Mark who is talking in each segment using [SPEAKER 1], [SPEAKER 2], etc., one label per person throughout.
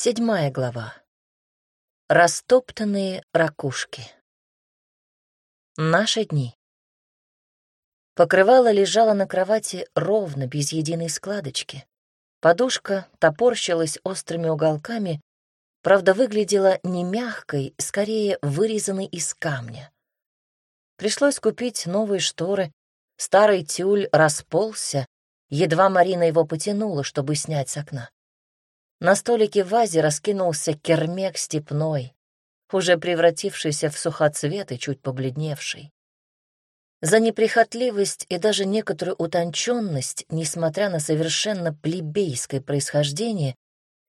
[SPEAKER 1] Седьмая глава. Растоптанные ракушки. Наши дни. Покрывало лежало на кровати ровно, без единой складочки. Подушка топорщилась острыми уголками, правда, выглядела не мягкой, скорее вырезанной из камня. Пришлось купить новые шторы, старый тюль расползся, едва Марина его потянула, чтобы снять с окна. На столике в вазе раскинулся кермек степной, уже превратившийся в сухоцвет и чуть побледневший. За неприхотливость и даже некоторую утонченность, несмотря на совершенно плебейское происхождение,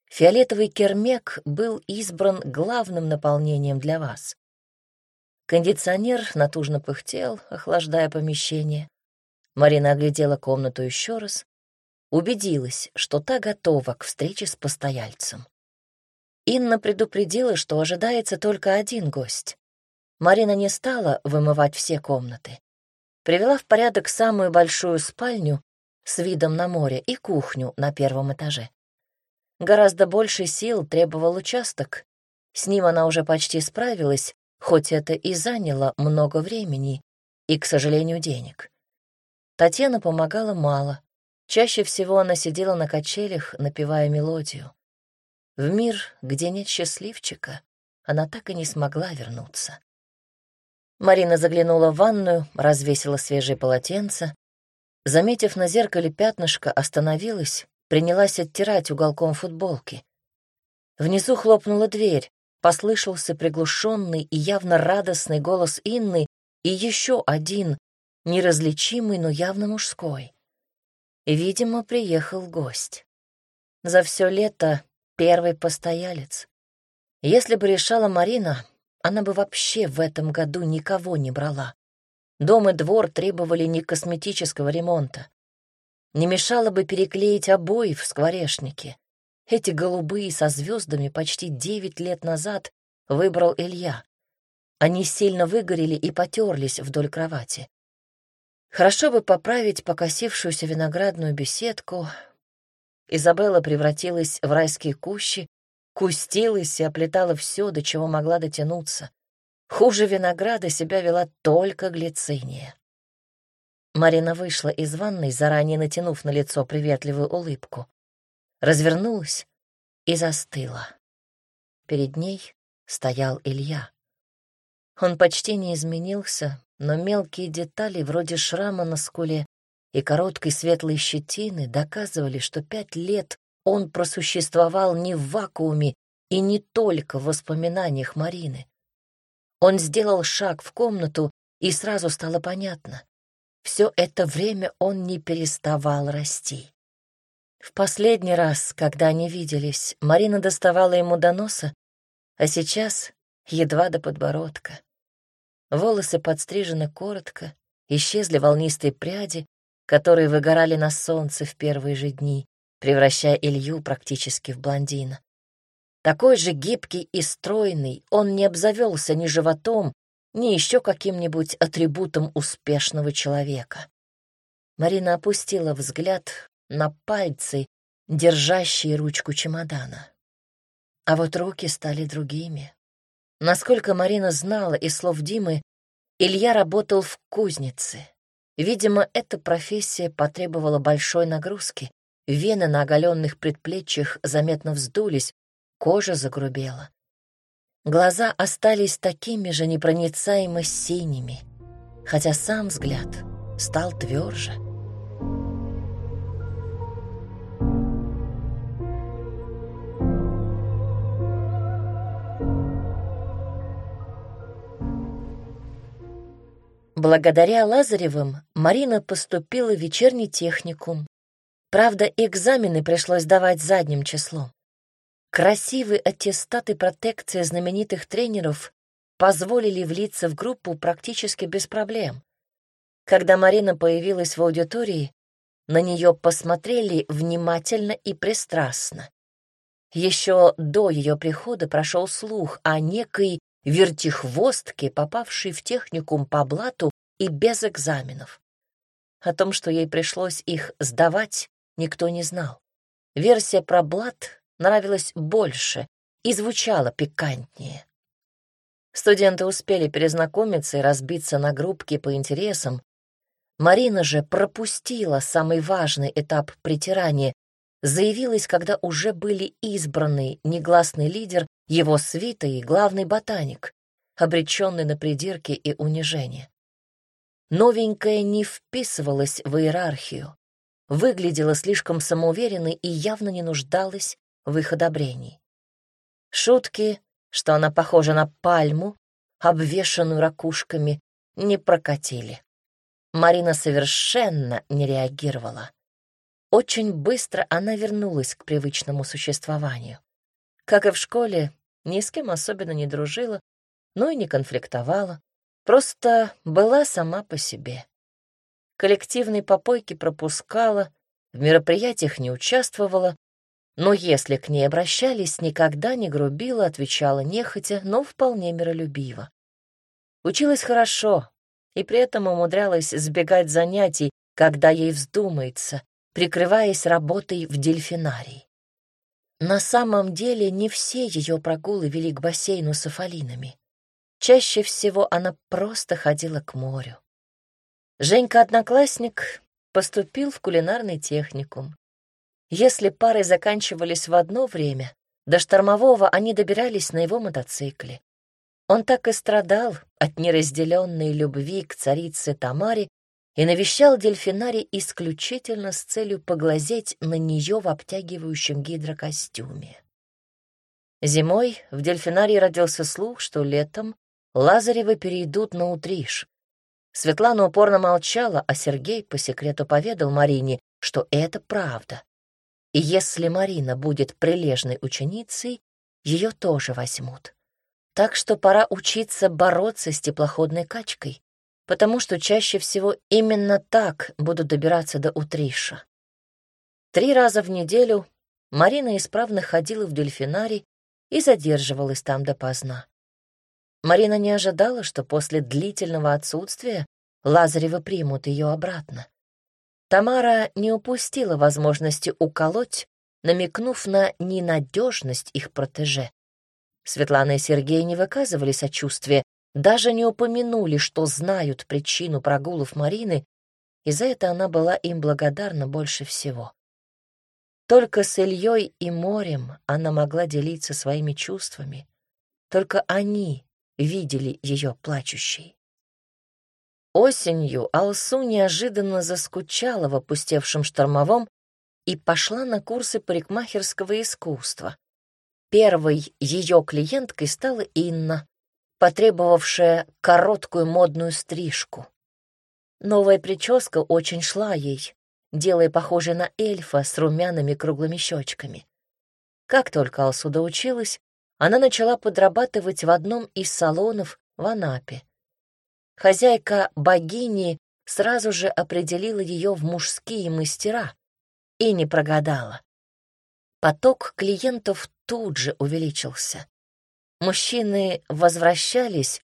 [SPEAKER 1] фиолетовый кермек был избран главным наполнением для вас. Кондиционер натужно пыхтел, охлаждая помещение. Марина оглядела комнату еще раз, убедилась, что та готова к встрече с постояльцем. Инна предупредила, что ожидается только один гость. Марина не стала вымывать все комнаты. Привела в порядок самую большую спальню с видом на море и кухню на первом этаже. Гораздо больше сил требовал участок. С ним она уже почти справилась, хоть это и заняло много времени и, к сожалению, денег. Татьяна помогала мало, Чаще всего она сидела на качелях, напевая мелодию. В мир, где нет счастливчика, она так и не смогла вернуться. Марина заглянула в ванную, развесила свежее полотенце. Заметив на зеркале пятнышко, остановилась, принялась оттирать уголком футболки. Внизу хлопнула дверь, послышался приглушенный и явно радостный голос Инны и еще один, неразличимый, но явно мужской. Видимо, приехал гость. За все лето первый постоялец. Если бы решала Марина, она бы вообще в этом году никого не брала. Дом и двор требовали не косметического ремонта. Не мешало бы переклеить обои в скворечнике. Эти голубые со звездами почти девять лет назад выбрал Илья. Они сильно выгорели и потерлись вдоль кровати. Хорошо бы поправить покосившуюся виноградную беседку. Изабелла превратилась в райские кущи, кустилась и оплетала все, до чего могла дотянуться. Хуже винограда себя вела только глициния. Марина вышла из ванной, заранее натянув на лицо приветливую улыбку. Развернулась и застыла. Перед ней стоял Илья. Он почти не изменился, но мелкие детали, вроде шрама на скуле и короткой светлой щетины, доказывали, что пять лет он просуществовал не в вакууме и не только в воспоминаниях Марины. Он сделал шаг в комнату, и сразу стало понятно. Все это время он не переставал расти. В последний раз, когда они виделись, Марина доставала ему до носа, а сейчас едва до подбородка. Волосы подстрижены коротко, исчезли волнистые пряди, которые выгорали на солнце в первые же дни, превращая Илью практически в блондина. Такой же гибкий и стройный, он не обзавелся ни животом, ни еще каким-нибудь атрибутом успешного человека. Марина опустила взгляд на пальцы, держащие ручку чемодана. А вот руки стали другими. Насколько Марина знала из слов Димы, Илья работал в кузнице. Видимо, эта профессия потребовала большой нагрузки. Вены на оголенных предплечьях заметно вздулись, кожа загрубела. Глаза остались такими же непроницаемо синими, хотя сам взгляд стал тверже. Благодаря Лазаревым Марина поступила в вечерний техникум. Правда, экзамены пришлось давать задним числом. Красивые аттестаты протекции знаменитых тренеров позволили влиться в группу практически без проблем. Когда Марина появилась в аудитории, на нее посмотрели внимательно и пристрастно. Еще до ее прихода прошел слух о некой вертихвостке, попавшей в техникум по блату и без экзаменов. О том, что ей пришлось их сдавать, никто не знал. Версия про блат нравилось больше и звучало пикантнее. Студенты успели перезнакомиться и разбиться на группки по интересам. Марина же пропустила самый важный этап притирания, заявилась, когда уже были избраны негласный лидер, его свита и главный ботаник, обреченный на придирки и унижение. Новенькая не вписывалась в иерархию, выглядела слишком самоуверенной и явно не нуждалась в их одобрении. Шутки, что она похожа на пальму, обвешанную ракушками, не прокатили. Марина совершенно не реагировала. Очень быстро она вернулась к привычному существованию. Как и в школе, ни с кем особенно не дружила, но и не конфликтовала, просто была сама по себе. Коллективные попойки пропускала, в мероприятиях не участвовала, но если к ней обращались, никогда не грубила, отвечала нехотя, но вполне миролюбиво. Училась хорошо и при этом умудрялась сбегать занятий, когда ей вздумается, прикрываясь работой в дельфинарии. На самом деле не все ее прогулы вели к бассейну с афалинами. Чаще всего она просто ходила к морю. Женька-одноклассник поступил в кулинарный техникум. Если пары заканчивались в одно время, до штормового они добирались на его мотоцикле. Он так и страдал от неразделенной любви к царице Тамаре и навещал дельфинарий исключительно с целью поглазеть на нее в обтягивающем гидрокостюме. Зимой в дельфинарии родился слух, что летом Лазаревы перейдут на Утриш. Светлана упорно молчала, а Сергей по секрету поведал Марине, что это правда. И если Марина будет прилежной ученицей, ее тоже возьмут. Так что пора учиться бороться с теплоходной качкой потому что чаще всего именно так будут добираться до Утриша. Три раза в неделю Марина исправно ходила в дельфинарий и задерживалась там допоздна. Марина не ожидала, что после длительного отсутствия Лазаревы примут ее обратно. Тамара не упустила возможности уколоть, намекнув на ненадежность их протеже. Светлана и Сергей не выказывали сочувствия, даже не упомянули, что знают причину прогулов Марины, и за это она была им благодарна больше всего. Только с Ильей и морем она могла делиться своими чувствами. Только они видели ее плачущей. Осенью Алсу неожиданно заскучала в опустевшем штормовом и пошла на курсы парикмахерского искусства. Первой ее клиенткой стала Инна, потребовавшая короткую модную стрижку. Новая прическа очень шла ей, делая похожей на эльфа с румяными круглыми щечками. Как только Алсуда училась, она начала подрабатывать в одном из салонов в Анапе. Хозяйка богини сразу же определила ее в мужские мастера и не прогадала. Поток клиентов тут же увеличился. Мужчины возвращались,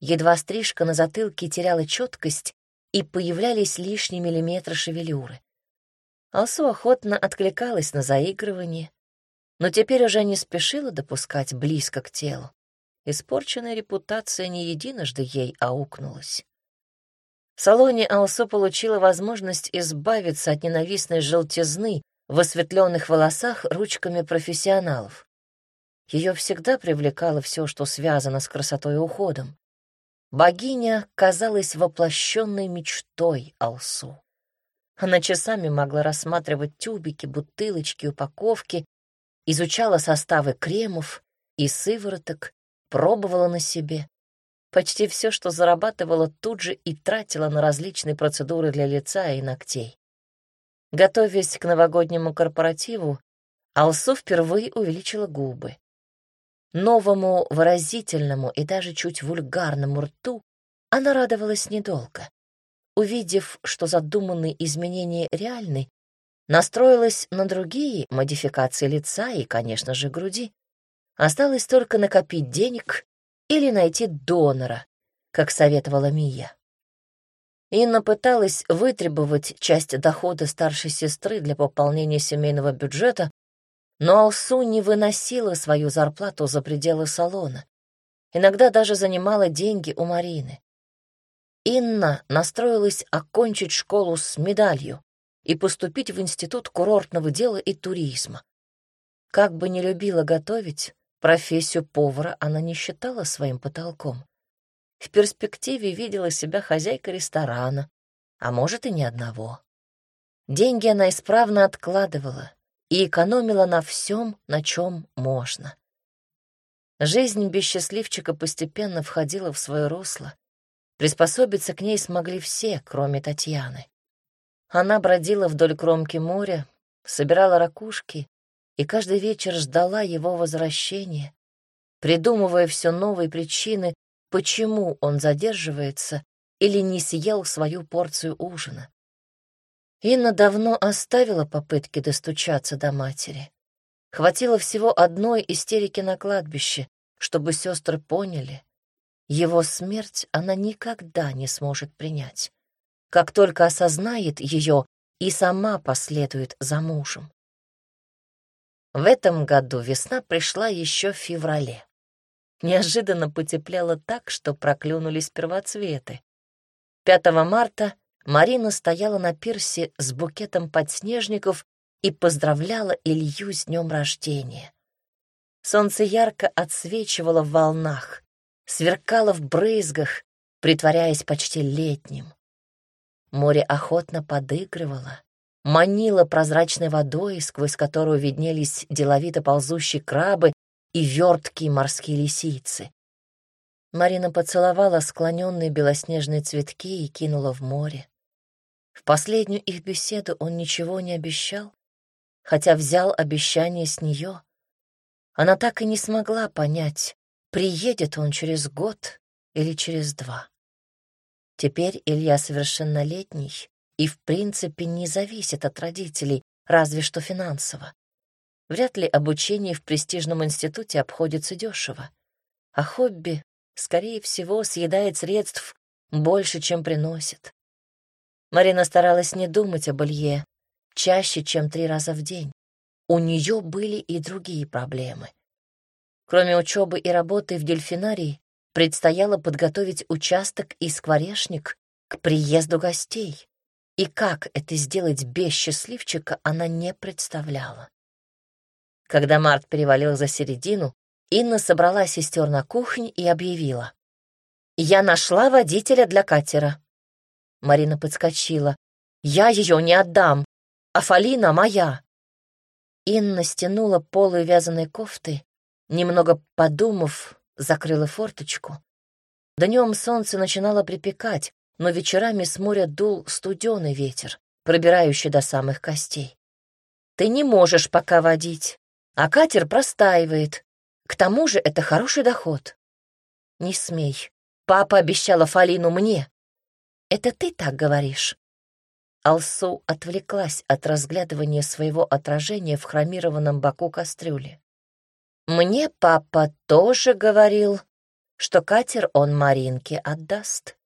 [SPEAKER 1] едва стрижка на затылке теряла четкость и появлялись лишние миллиметры шевелюры. Алсу охотно откликалась на заигрывание, но теперь уже не спешила допускать близко к телу. Испорченная репутация не единожды ей аукнулась. В салоне Алсу получила возможность избавиться от ненавистной желтизны в осветленных волосах ручками профессионалов. Ее всегда привлекало все, что связано с красотой и уходом. Богиня казалась воплощенной мечтой Алсу. Она часами могла рассматривать тюбики, бутылочки, упаковки, изучала составы кремов и сывороток, пробовала на себе. Почти все, что зарабатывала, тут же и тратила на различные процедуры для лица и ногтей. Готовясь к новогоднему корпоративу, Алсу впервые увеличила губы. Новому выразительному и даже чуть вульгарному рту она радовалась недолго. Увидев, что задуманные изменения реальны, настроилась на другие модификации лица и, конечно же, груди. Осталось только накопить денег или найти донора, как советовала Мия. Инна пыталась вытребовать часть дохода старшей сестры для пополнения семейного бюджета, Но Алсу не выносила свою зарплату за пределы салона. Иногда даже занимала деньги у Марины. Инна настроилась окончить школу с медалью и поступить в Институт курортного дела и туризма. Как бы не любила готовить, профессию повара она не считала своим потолком. В перспективе видела себя хозяйкой ресторана, а может и ни одного. Деньги она исправно откладывала и экономила на всем, на чем можно. Жизнь без счастливчика постепенно входила в свое русло. Приспособиться к ней смогли все, кроме Татьяны. Она бродила вдоль кромки моря, собирала ракушки и каждый вечер ждала его возвращения, придумывая все новые причины, почему он задерживается или не съел свою порцию ужина. Инна давно оставила попытки достучаться до матери. Хватило всего одной истерики на кладбище, чтобы сестры поняли, его смерть она никогда не сможет принять. Как только осознает ее, и сама последует за мужем. В этом году весна пришла еще в феврале. Неожиданно потеплело так, что проклюнулись первоцветы. 5 марта Марина стояла на пирсе с букетом подснежников и поздравляла Илью с днем рождения. Солнце ярко отсвечивало в волнах, сверкало в брызгах, притворяясь почти летним. Море охотно подыгрывало, манило прозрачной водой, сквозь которую виднелись деловито ползущие крабы и верткие морские лисицы. Марина поцеловала склоненные белоснежные цветки и кинула в море. В последнюю их беседу он ничего не обещал, хотя взял обещание с нее. Она так и не смогла понять, приедет он через год или через два. Теперь Илья совершеннолетний и, в принципе, не зависит от родителей, разве что финансово. Вряд ли обучение в престижном институте обходится дешево, а хобби, скорее всего, съедает средств больше, чем приносит. Марина старалась не думать об Илье чаще, чем три раза в день. У нее были и другие проблемы. Кроме учебы и работы в дельфинарии, предстояло подготовить участок и скворечник к приезду гостей. И как это сделать без счастливчика, она не представляла. Когда март перевалил за середину, Инна собрала сестер на кухне и объявила. «Я нашла водителя для катера». Марина подскочила. «Я ее не отдам, а Фалина моя». Инна стянула полы вязаной кофты, немного подумав, закрыла форточку. Днем солнце начинало припекать, но вечерами с моря дул студеный ветер, пробирающий до самых костей. Ты не можешь пока водить, а катер простаивает. К тому же это хороший доход. Не смей. Папа обещала Фалину мне. Это ты так говоришь? Алсу отвлеклась от разглядывания своего отражения в хромированном боку кастрюли. Мне папа тоже говорил, что катер он Маринке отдаст.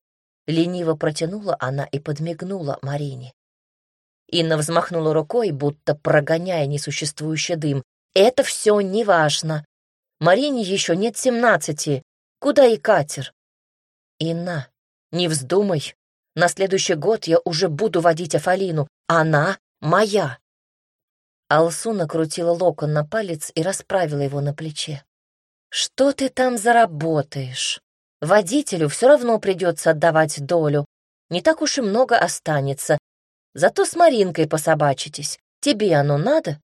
[SPEAKER 1] Лениво протянула она и подмигнула Марине. Инна взмахнула рукой, будто прогоняя несуществующий дым. «Это все неважно. Марине еще нет семнадцати. Куда и катер?» «Инна, не вздумай. На следующий год я уже буду водить Афалину. Она моя». Алсу накрутила локон на палец и расправила его на плече. «Что ты там заработаешь? Водителю все равно придется отдавать долю. Не так уж и много останется. Зато с Маринкой пособачитесь. Тебе оно надо?»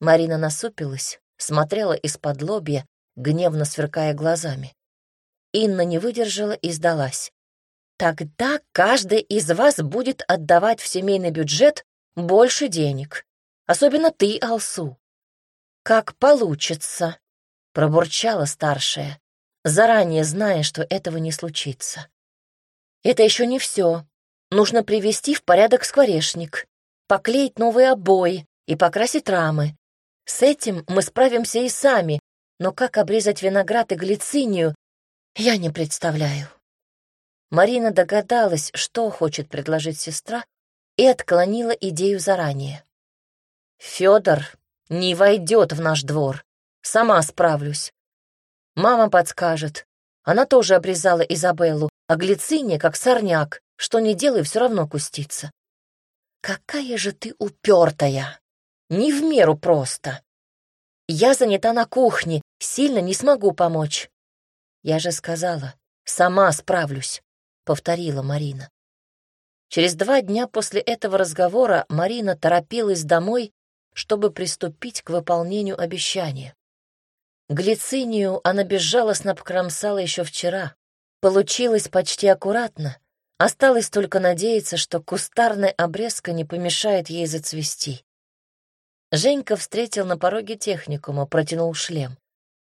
[SPEAKER 1] Марина насупилась, смотрела из-под лобья, гневно сверкая глазами. Инна не выдержала и сдалась. «Тогда каждый из вас будет отдавать в семейный бюджет больше денег. Особенно ты, Алсу. Как получится, пробурчала старшая, заранее зная, что этого не случится. Это еще не все. Нужно привести в порядок скворечник, поклеить новые обои и покрасить рамы. С этим мы справимся и сами, но как обрезать виноград и глицинию, я не представляю. Марина догадалась, что хочет предложить сестра, и отклонила идею заранее. Федор не войдет в наш двор. Сама справлюсь. Мама подскажет. Она тоже обрезала Изабеллу, а глициния, как сорняк, что не делай, все равно кустится. Какая же ты упертая! Не в меру просто. Я занята на кухне, сильно не смогу помочь. Я же сказала, сама справлюсь, повторила Марина. Через два дня после этого разговора Марина торопилась домой, чтобы приступить к выполнению обещания. Глицинию она безжалостно обкромсала еще вчера. Получилось почти аккуратно. Осталось только надеяться, что кустарная обрезка не помешает ей зацвести. Женька встретил на пороге техникума, протянул шлем.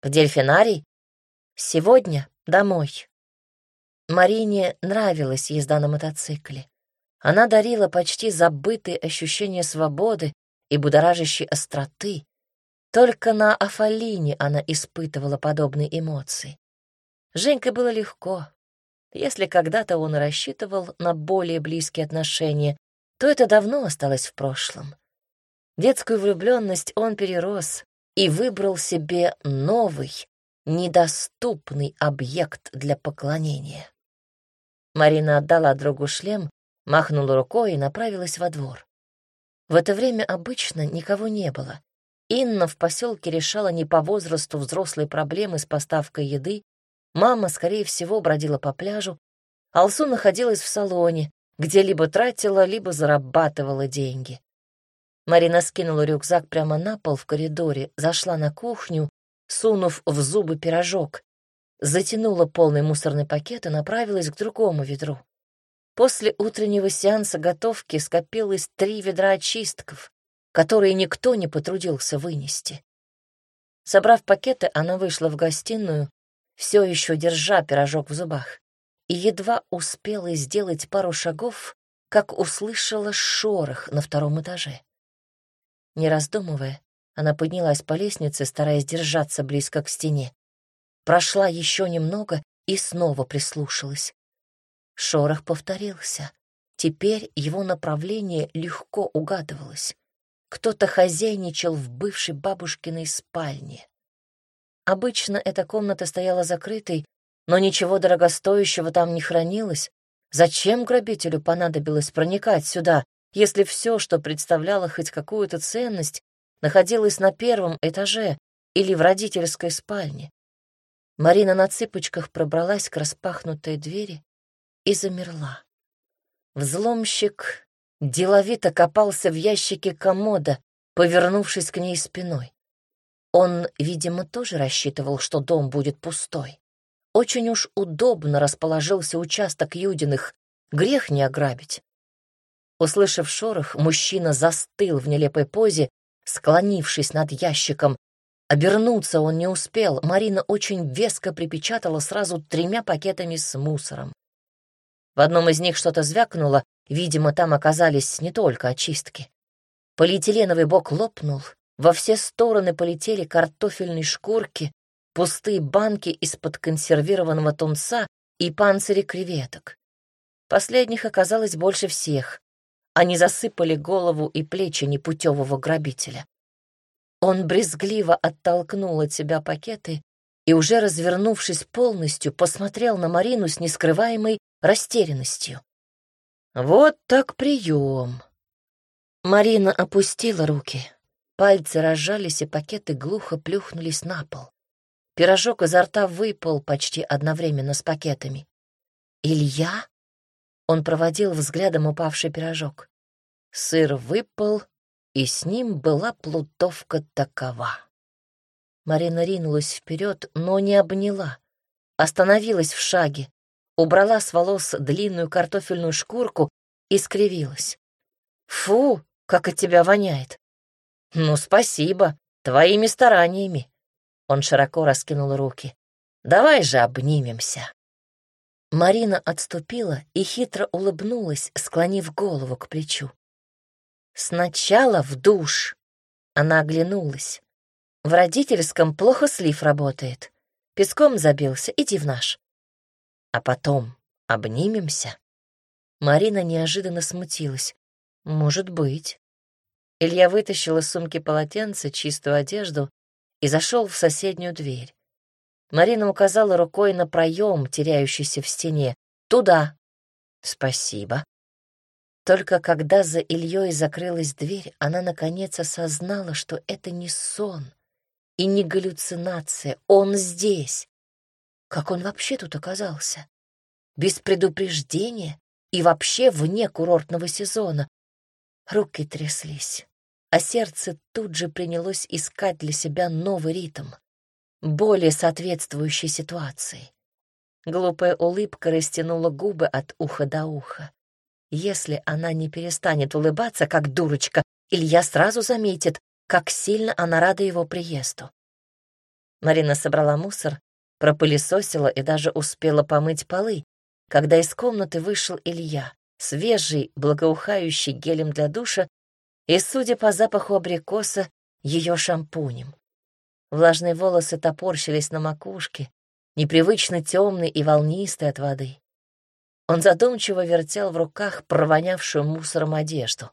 [SPEAKER 1] «В дельфинарий?» «Сегодня домой». Марине нравилась езда на мотоцикле. Она дарила почти забытые ощущения свободы и будоражащей остроты. Только на Афалине она испытывала подобные эмоции. Женьке было легко. Если когда-то он рассчитывал на более близкие отношения, то это давно осталось в прошлом. Детскую влюбленность он перерос и выбрал себе новый, недоступный объект для поклонения. Марина отдала другу шлем, махнула рукой и направилась во двор. В это время обычно никого не было. Инна в поселке решала не по возрасту взрослые проблемы с поставкой еды, мама, скорее всего, бродила по пляжу, Алсу находилась в салоне, где либо тратила, либо зарабатывала деньги. Марина скинула рюкзак прямо на пол в коридоре, зашла на кухню, сунув в зубы пирожок, затянула полный мусорный пакет и направилась к другому ведру. После утреннего сеанса готовки скопилось три ведра очистков, которые никто не потрудился вынести. Собрав пакеты, она вышла в гостиную, все еще держа пирожок в зубах, и едва успела сделать пару шагов, как услышала шорох на втором этаже. Не раздумывая, она поднялась по лестнице, стараясь держаться близко к стене. Прошла еще немного и снова прислушалась. Шорох повторился. Теперь его направление легко угадывалось. Кто-то хозяйничал в бывшей бабушкиной спальне. Обычно эта комната стояла закрытой, но ничего дорогостоящего там не хранилось. Зачем грабителю понадобилось проникать сюда, если все, что представляло хоть какую-то ценность, находилось на первом этаже или в родительской спальне. Марина на цыпочках пробралась к распахнутой двери и замерла. Взломщик деловито копался в ящике комода, повернувшись к ней спиной. Он, видимо, тоже рассчитывал, что дом будет пустой. Очень уж удобно расположился участок Юдиных, грех не ограбить. Услышав шорох, мужчина застыл в нелепой позе, склонившись над ящиком. Обернуться он не успел, Марина очень веско припечатала сразу тремя пакетами с мусором. В одном из них что-то звякнуло, видимо, там оказались не только очистки. Полиэтиленовый бок лопнул, во все стороны полетели картофельные шкурки, пустые банки из-под консервированного тунца и панцири креветок. Последних оказалось больше всех. Они засыпали голову и плечи непутевого грабителя. Он брезгливо оттолкнул от себя пакеты и, уже развернувшись полностью, посмотрел на Марину с нескрываемой растерянностью. «Вот так прием!» Марина опустила руки. Пальцы разжались, и пакеты глухо плюхнулись на пол. Пирожок изо рта выпал почти одновременно с пакетами. «Илья?» Он проводил взглядом упавший пирожок. Сыр выпал, и с ним была плутовка такова. Марина ринулась вперед, но не обняла. Остановилась в шаге, убрала с волос длинную картофельную шкурку и скривилась. «Фу, как от тебя воняет!» «Ну, спасибо, твоими стараниями!» Он широко раскинул руки. «Давай же обнимемся!» Марина отступила и хитро улыбнулась, склонив голову к плечу. «Сначала в душ!» Она оглянулась. «В родительском плохо слив работает. Песком забился, иди в наш. А потом обнимемся?» Марина неожиданно смутилась. «Может быть». Илья вытащил из сумки полотенце, чистую одежду и зашел в соседнюю дверь. Марина указала рукой на проем, теряющийся в стене. «Туда!» «Спасибо». Только когда за Ильей закрылась дверь, она наконец осознала, что это не сон и не галлюцинация. Он здесь. Как он вообще тут оказался? Без предупреждения и вообще вне курортного сезона. Руки тряслись, а сердце тут же принялось искать для себя новый ритм, более соответствующий ситуации. Глупая улыбка растянула губы от уха до уха. Если она не перестанет улыбаться, как дурочка, Илья сразу заметит, как сильно она рада его приезду. Марина собрала мусор, пропылесосила и даже успела помыть полы, когда из комнаты вышел Илья, свежий, благоухающий гелем для душа и, судя по запаху абрикоса, ее шампунем. Влажные волосы топорщились на макушке, непривычно темный и волнистый от воды. Он задумчиво вертел в руках провонявшую мусором одежду.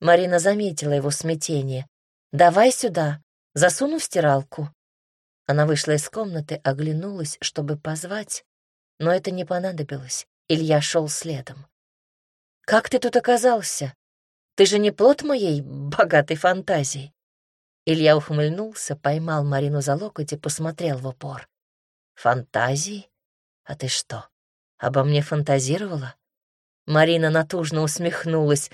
[SPEAKER 1] Марина заметила его смятение. «Давай сюда, засуну в стиралку». Она вышла из комнаты, оглянулась, чтобы позвать, но это не понадобилось. Илья шел следом. «Как ты тут оказался? Ты же не плод моей богатой фантазии?» Илья ухмыльнулся, поймал Марину за локоть и посмотрел в упор. «Фантазии? А ты что, обо мне фантазировала?» Марина натужно усмехнулась.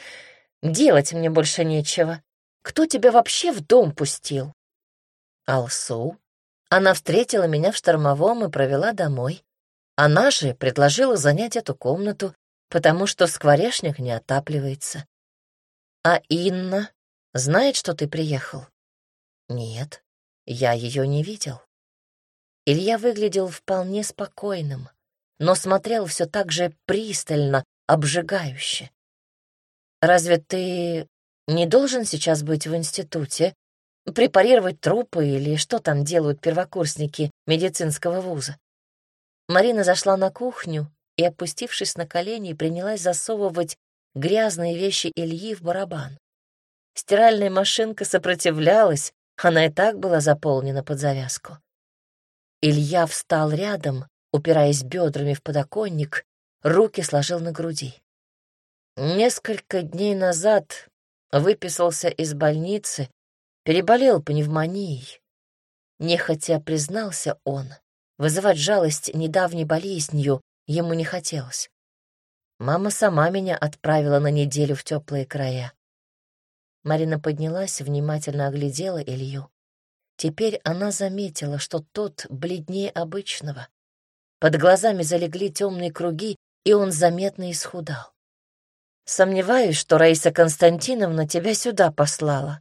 [SPEAKER 1] «Делать мне больше нечего. Кто тебя вообще в дом пустил?» «Алсу. Она встретила меня в штормовом и провела домой. Она же предложила занять эту комнату, потому что скворечник не отапливается. А Инна знает, что ты приехал? Нет, я ее не видел. Илья выглядел вполне спокойным, но смотрел все так же пристально, обжигающе. «Разве ты не должен сейчас быть в институте, препарировать трупы или что там делают первокурсники медицинского вуза?» Марина зашла на кухню и, опустившись на колени, принялась засовывать грязные вещи Ильи в барабан. Стиральная машинка сопротивлялась, она и так была заполнена под завязку. Илья встал рядом, упираясь бедрами в подоконник, руки сложил на груди. Несколько дней назад выписался из больницы, переболел пневмонией. Нехотя признался он, вызывать жалость недавней болезнью ему не хотелось. Мама сама меня отправила на неделю в теплые края. Марина поднялась, внимательно оглядела Илью. Теперь она заметила, что тот бледнее обычного. Под глазами залегли темные круги, и он заметно исхудал. «Сомневаюсь, что Раиса Константиновна тебя сюда послала».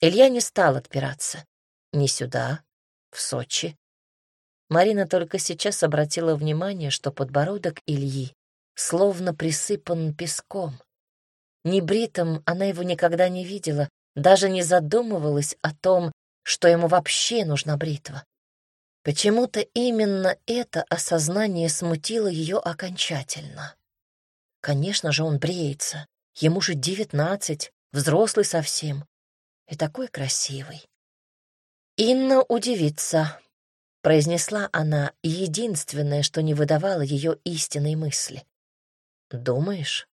[SPEAKER 1] Илья не стал отпираться. «Не сюда, в Сочи». Марина только сейчас обратила внимание, что подбородок Ильи словно присыпан песком. Небритым она его никогда не видела, даже не задумывалась о том, что ему вообще нужна бритва. Почему-то именно это осознание смутило ее окончательно. Конечно же, он бреется. Ему же девятнадцать, взрослый совсем. И такой красивый. Инна удивится, произнесла она единственное, что не выдавало ее истинной мысли. «Думаешь?»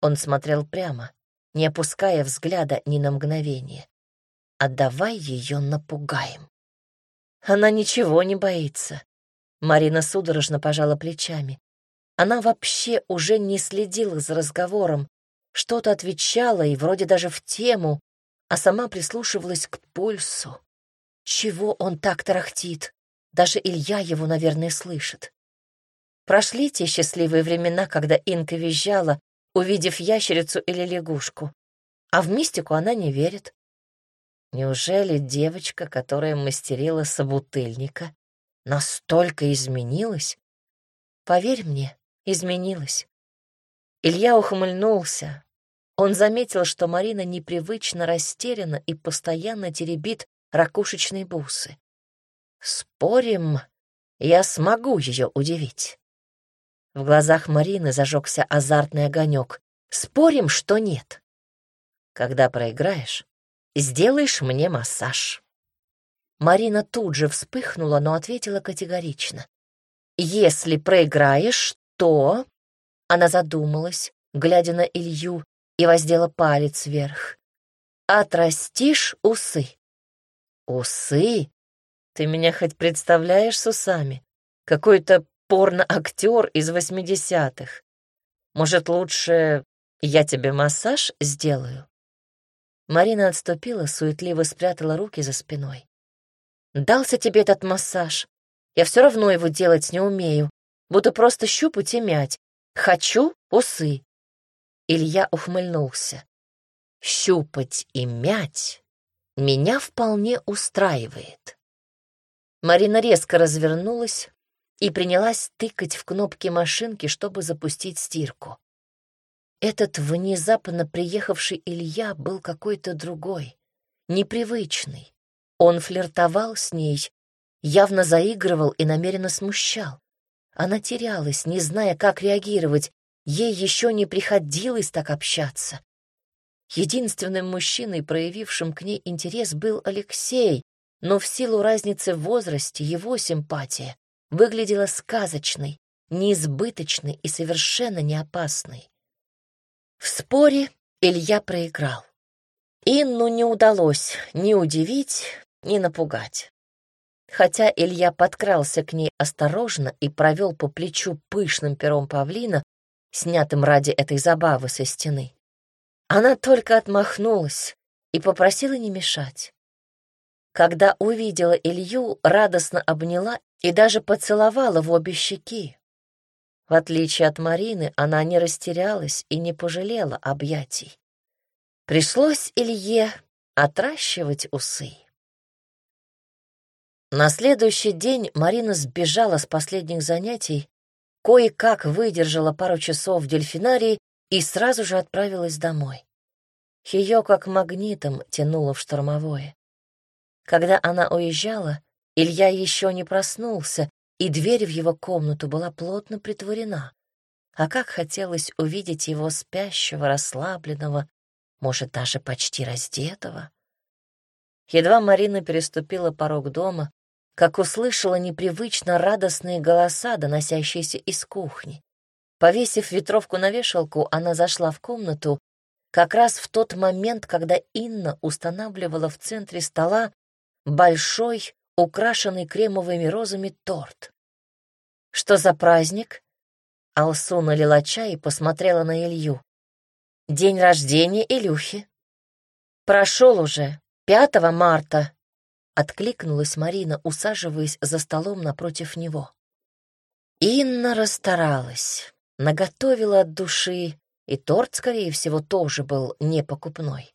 [SPEAKER 1] Он смотрел прямо, не опуская взгляда ни на мгновение а давай ее напугаем. Она ничего не боится. Марина судорожно пожала плечами. Она вообще уже не следила за разговором, что-то отвечала и вроде даже в тему, а сама прислушивалась к пульсу. Чего он так тарахтит? Даже Илья его, наверное, слышит. Прошли те счастливые времена, когда Инка визжала, увидев ящерицу или лягушку. А в мистику она не верит. Неужели девочка, которая мастерила собутыльника, настолько изменилась? Поверь мне, изменилась. Илья ухмыльнулся. Он заметил, что Марина непривычно растеряна и постоянно теребит ракушечные бусы. «Спорим, я смогу ее удивить». В глазах Марины зажегся азартный огонек. «Спорим, что нет?» Когда проиграешь, сделаешь мне массаж. Марина тут же вспыхнула, но ответила категорично. «Если проиграешь, то...» Она задумалась, глядя на Илью, и воздела палец вверх. «Отрастишь усы». «Усы? Ты меня хоть представляешь с усами? Какой-то порно-актер из восьмидесятых. Может, лучше я тебе массаж сделаю?» Марина отступила, суетливо спрятала руки за спиной. «Дался тебе этот массаж. Я все равно его делать не умею. Буду просто щупать и мять. Хочу усы». Илья ухмыльнулся. «Щупать и мять меня вполне устраивает». Марина резко развернулась и принялась тыкать в кнопки машинки, чтобы запустить стирку. Этот внезапно приехавший Илья был какой-то другой, непривычный. Он флиртовал с ней, явно заигрывал и намеренно смущал. Она терялась, не зная, как реагировать, ей еще не приходилось так общаться. Единственным мужчиной, проявившим к ней интерес, был Алексей, но в силу разницы в возрасте его симпатия выглядела сказочной, неизбыточной и совершенно не опасной. В споре Илья проиграл. Инну не удалось ни удивить, ни напугать. Хотя Илья подкрался к ней осторожно и провел по плечу пышным пером павлина, снятым ради этой забавы со стены. Она только отмахнулась и попросила не мешать. Когда увидела Илью, радостно обняла и даже поцеловала в обе щеки. В отличие от Марины, она не растерялась и не пожалела объятий. Пришлось Илье отращивать усы. На следующий день Марина сбежала с последних занятий, кое-как выдержала пару часов в дельфинарии и сразу же отправилась домой. Ее как магнитом тянуло в штормовое. Когда она уезжала, Илья еще не проснулся и дверь в его комнату была плотно притворена. А как хотелось увидеть его спящего, расслабленного, может, даже почти раздетого. Едва Марина переступила порог дома, как услышала непривычно радостные голоса, доносящиеся из кухни. Повесив ветровку на вешалку, она зашла в комнату как раз в тот момент, когда Инна устанавливала в центре стола большой украшенный кремовыми розами торт. «Что за праздник?» Алсу налила чай и посмотрела на Илью. «День рождения Илюхи». «Прошел уже, 5 марта», — откликнулась Марина, усаживаясь за столом напротив него. Инна расстаралась, наготовила от души, и торт, скорее всего, тоже был непокупной.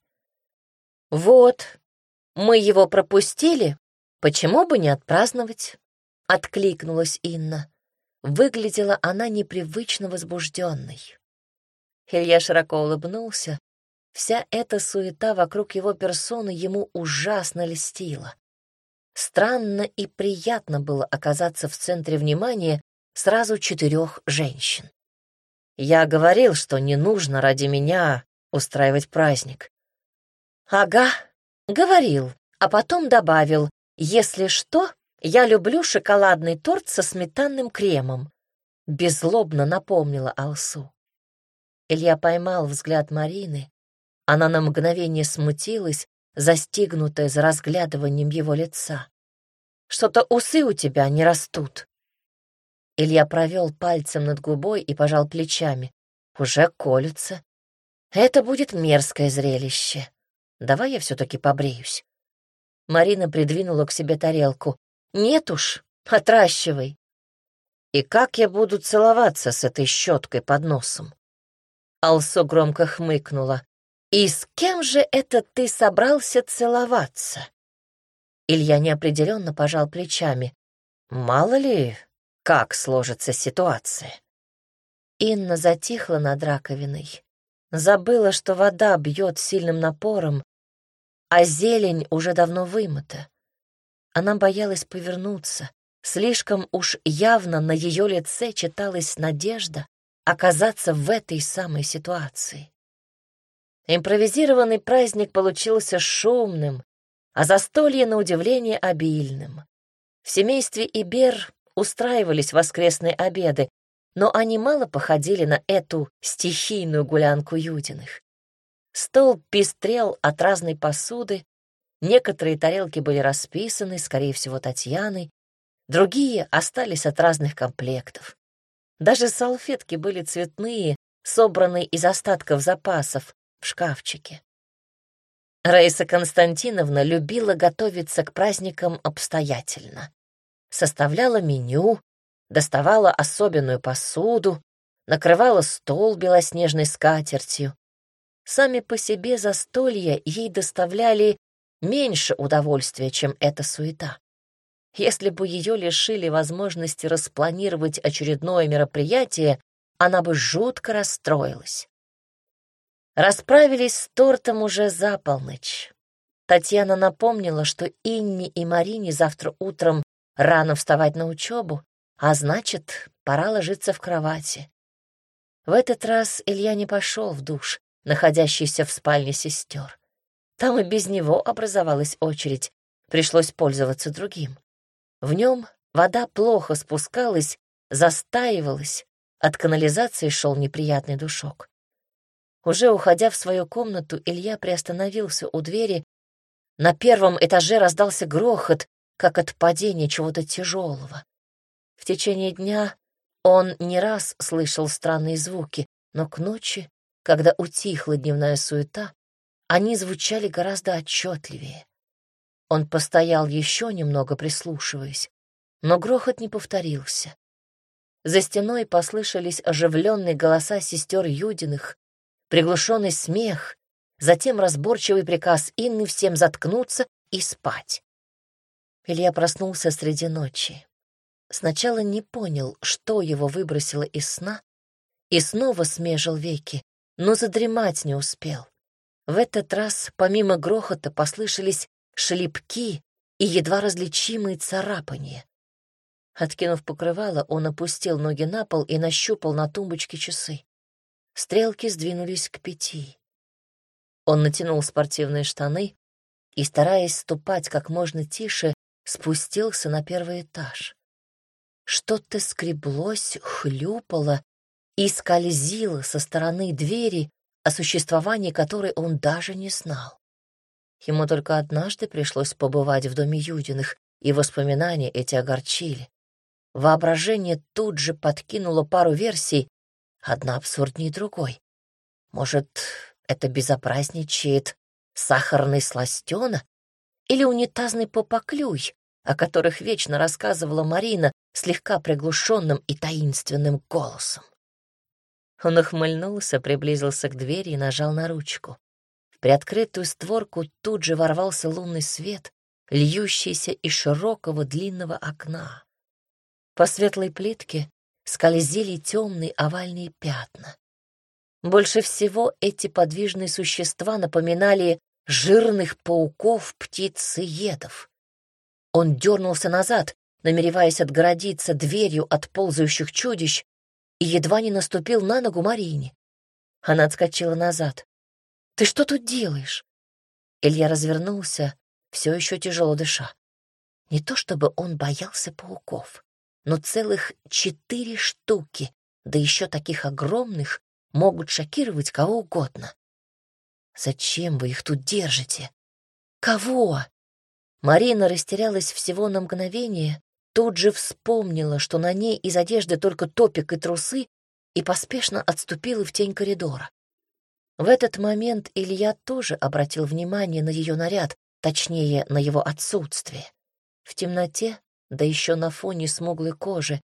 [SPEAKER 1] «Вот, мы его пропустили, почему бы не отпраздновать?» — откликнулась Инна. Выглядела она непривычно возбужденной. Илья широко улыбнулся. Вся эта суета вокруг его персоны ему ужасно льстила. Странно и приятно было оказаться в центре внимания сразу четырех женщин. Я говорил, что не нужно ради меня устраивать праздник. Ага, говорил, а потом добавил, если что, я люблю шоколадный торт со сметанным кремом. Беззлобно напомнила Алсу. Илья поймал взгляд Марины. Она на мгновение смутилась, застигнутая за разглядыванием его лица. «Что-то усы у тебя не растут». Илья провел пальцем над губой и пожал плечами. «Уже колются. Это будет мерзкое зрелище. Давай я все-таки побреюсь». Марина придвинула к себе тарелку. Нет уж, отращивай. И как я буду целоваться с этой щеткой под носом? Алсо громко хмыкнула. «И с кем же это ты собрался целоваться?» Илья неопределенно пожал плечами. «Мало ли, как сложится ситуация». Инна затихла над раковиной. Забыла, что вода бьет сильным напором, а зелень уже давно вымыта. Она боялась повернуться. Слишком уж явно на ее лице читалась надежда оказаться в этой самой ситуации. Импровизированный праздник получился шумным, а застолье, на удивление, обильным. В семействе Ибер устраивались воскресные обеды, но они мало походили на эту стихийную гулянку Юдиных. Стол пестрел от разной посуды, некоторые тарелки были расписаны, скорее всего, Татьяной, другие остались от разных комплектов. Даже салфетки были цветные, собранные из остатков запасов в шкафчике. Раиса Константиновна любила готовиться к праздникам обстоятельно составляла меню, доставала особенную посуду, накрывала стол белоснежной скатертью. Сами по себе застолья ей доставляли меньше удовольствия, чем эта суета. Если бы ее лишили возможности распланировать очередное мероприятие, она бы жутко расстроилась. Расправились с тортом уже за полночь. Татьяна напомнила, что Инне и Марине завтра утром Рано вставать на учебу, а значит, пора ложиться в кровати. В этот раз Илья не пошел в душ, находящийся в спальне сестер. Там и без него образовалась очередь, пришлось пользоваться другим. В нем вода плохо спускалась, застаивалась, от канализации шел неприятный душок. Уже уходя в свою комнату, Илья приостановился у двери. На первом этаже раздался грохот, как от падения чего-то тяжелого. В течение дня он не раз слышал странные звуки, но к ночи, когда утихла дневная суета, они звучали гораздо отчетливее. Он постоял еще немного, прислушиваясь, но грохот не повторился. За стеной послышались оживленные голоса сестер Юдиных, приглушенный смех, затем разборчивый приказ Инны всем заткнуться и спать. Илья проснулся среди ночи. Сначала не понял, что его выбросило из сна, и снова смежил веки, но задремать не успел. В этот раз, помимо грохота, послышались шлепки и едва различимые царапания. Откинув покрывало, он опустил ноги на пол и нащупал на тумбочке часы. Стрелки сдвинулись к пяти. Он натянул спортивные штаны и, стараясь ступать как можно тише, спустился на первый этаж. Что-то скреблось, хлюпало и скользило со стороны двери, о существовании которой он даже не знал. Ему только однажды пришлось побывать в доме Юдиных, и воспоминания эти огорчили. Воображение тут же подкинуло пару версий, одна абсурднее другой. Может, это безобразничает сахарный сластена? или унитазный попоклюй, о которых вечно рассказывала Марина слегка приглушенным и таинственным голосом. Он ухмыльнулся, приблизился к двери и нажал на ручку. В приоткрытую створку тут же ворвался лунный свет, льющийся из широкого длинного окна. По светлой плитке скользили темные овальные пятна. Больше всего эти подвижные существа напоминали жирных пауков птицеедов. Он дернулся назад, намереваясь отгородиться дверью от ползающих чудищ, и едва не наступил на ногу Марине. Она отскочила назад. «Ты что тут делаешь?» Илья развернулся, все еще тяжело дыша. Не то чтобы он боялся пауков, но целых четыре штуки, да еще таких огромных, могут шокировать кого угодно. Зачем вы их тут держите? Кого? Марина растерялась всего на мгновение, тут же вспомнила, что на ней из одежды только топик и трусы, и поспешно отступила в тень коридора. В этот момент Илья тоже обратил внимание на ее наряд, точнее, на его отсутствие. В темноте, да еще на фоне смуглой кожи,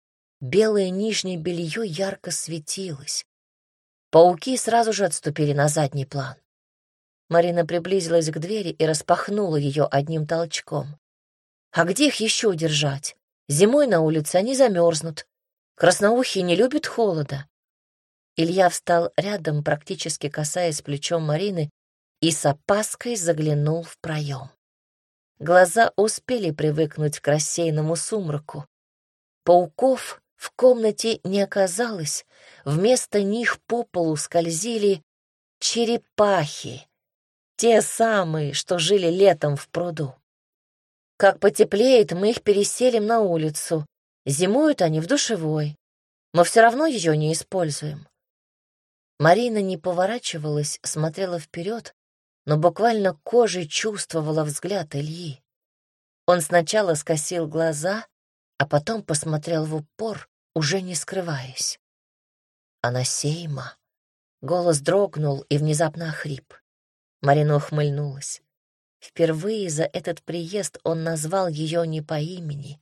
[SPEAKER 1] белое нижнее белье ярко светилось. Пауки сразу же отступили на задний план. Марина приблизилась к двери и распахнула ее одним толчком. А где их еще держать? Зимой на улице они замерзнут. Красноухие не любят холода. Илья встал рядом, практически касаясь плечом Марины, и с опаской заглянул в проем. Глаза успели привыкнуть к рассеянному сумраку. Пауков в комнате не оказалось, вместо них по полу скользили черепахи, те самые, что жили летом в пруду. Как потеплеет, мы их переселим на улицу. Зимуют они в душевой. Мы все равно ее не используем. Марина не поворачивалась, смотрела вперед, но буквально кожей чувствовала взгляд Ильи. Он сначала скосил глаза, а потом посмотрел в упор, уже не скрываясь. «Анасейма!» Голос дрогнул и внезапно охрип. Марина ухмыльнулась. Впервые за этот приезд он назвал ее не по имени.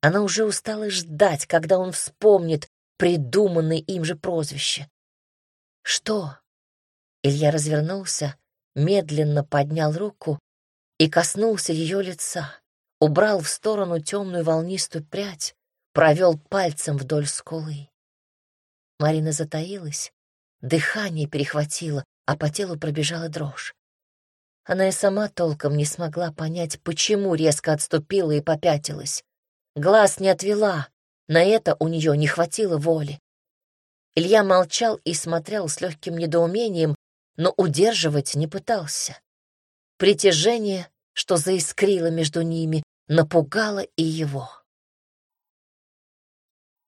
[SPEAKER 1] Она уже устала ждать, когда он вспомнит придуманное им же прозвище. «Что?» Илья развернулся, медленно поднял руку и коснулся ее лица, убрал в сторону темную волнистую прядь, провел пальцем вдоль скулы. Марина затаилась, дыхание перехватило, а по телу пробежала дрожь. Она и сама толком не смогла понять, почему резко отступила и попятилась. Глаз не отвела, на это у нее не хватило воли. Илья молчал и смотрел с легким недоумением, но удерживать не пытался. Притяжение, что заискрило между ними, напугало и его.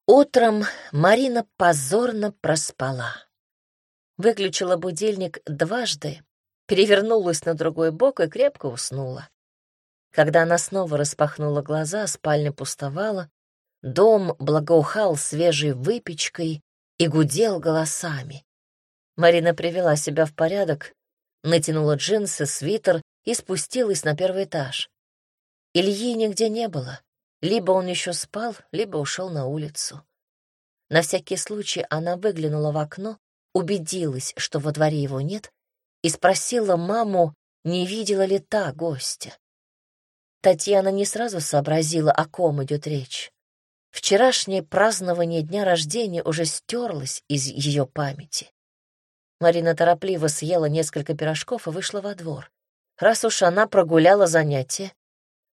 [SPEAKER 1] Утром Марина позорно проспала. Выключила будильник дважды, перевернулась на другой бок и крепко уснула. Когда она снова распахнула глаза, спальня пустовала, дом благоухал свежей выпечкой и гудел голосами. Марина привела себя в порядок, натянула джинсы, свитер и спустилась на первый этаж. Ильи нигде не было. Либо он еще спал, либо ушел на улицу. На всякий случай она выглянула в окно, убедилась, что во дворе его нет, и спросила маму, не видела ли та гостя. Татьяна не сразу сообразила, о ком идет речь. Вчерашнее празднование дня рождения уже стерлось из ее памяти. Марина торопливо съела несколько пирожков и вышла во двор. Раз уж она прогуляла занятие,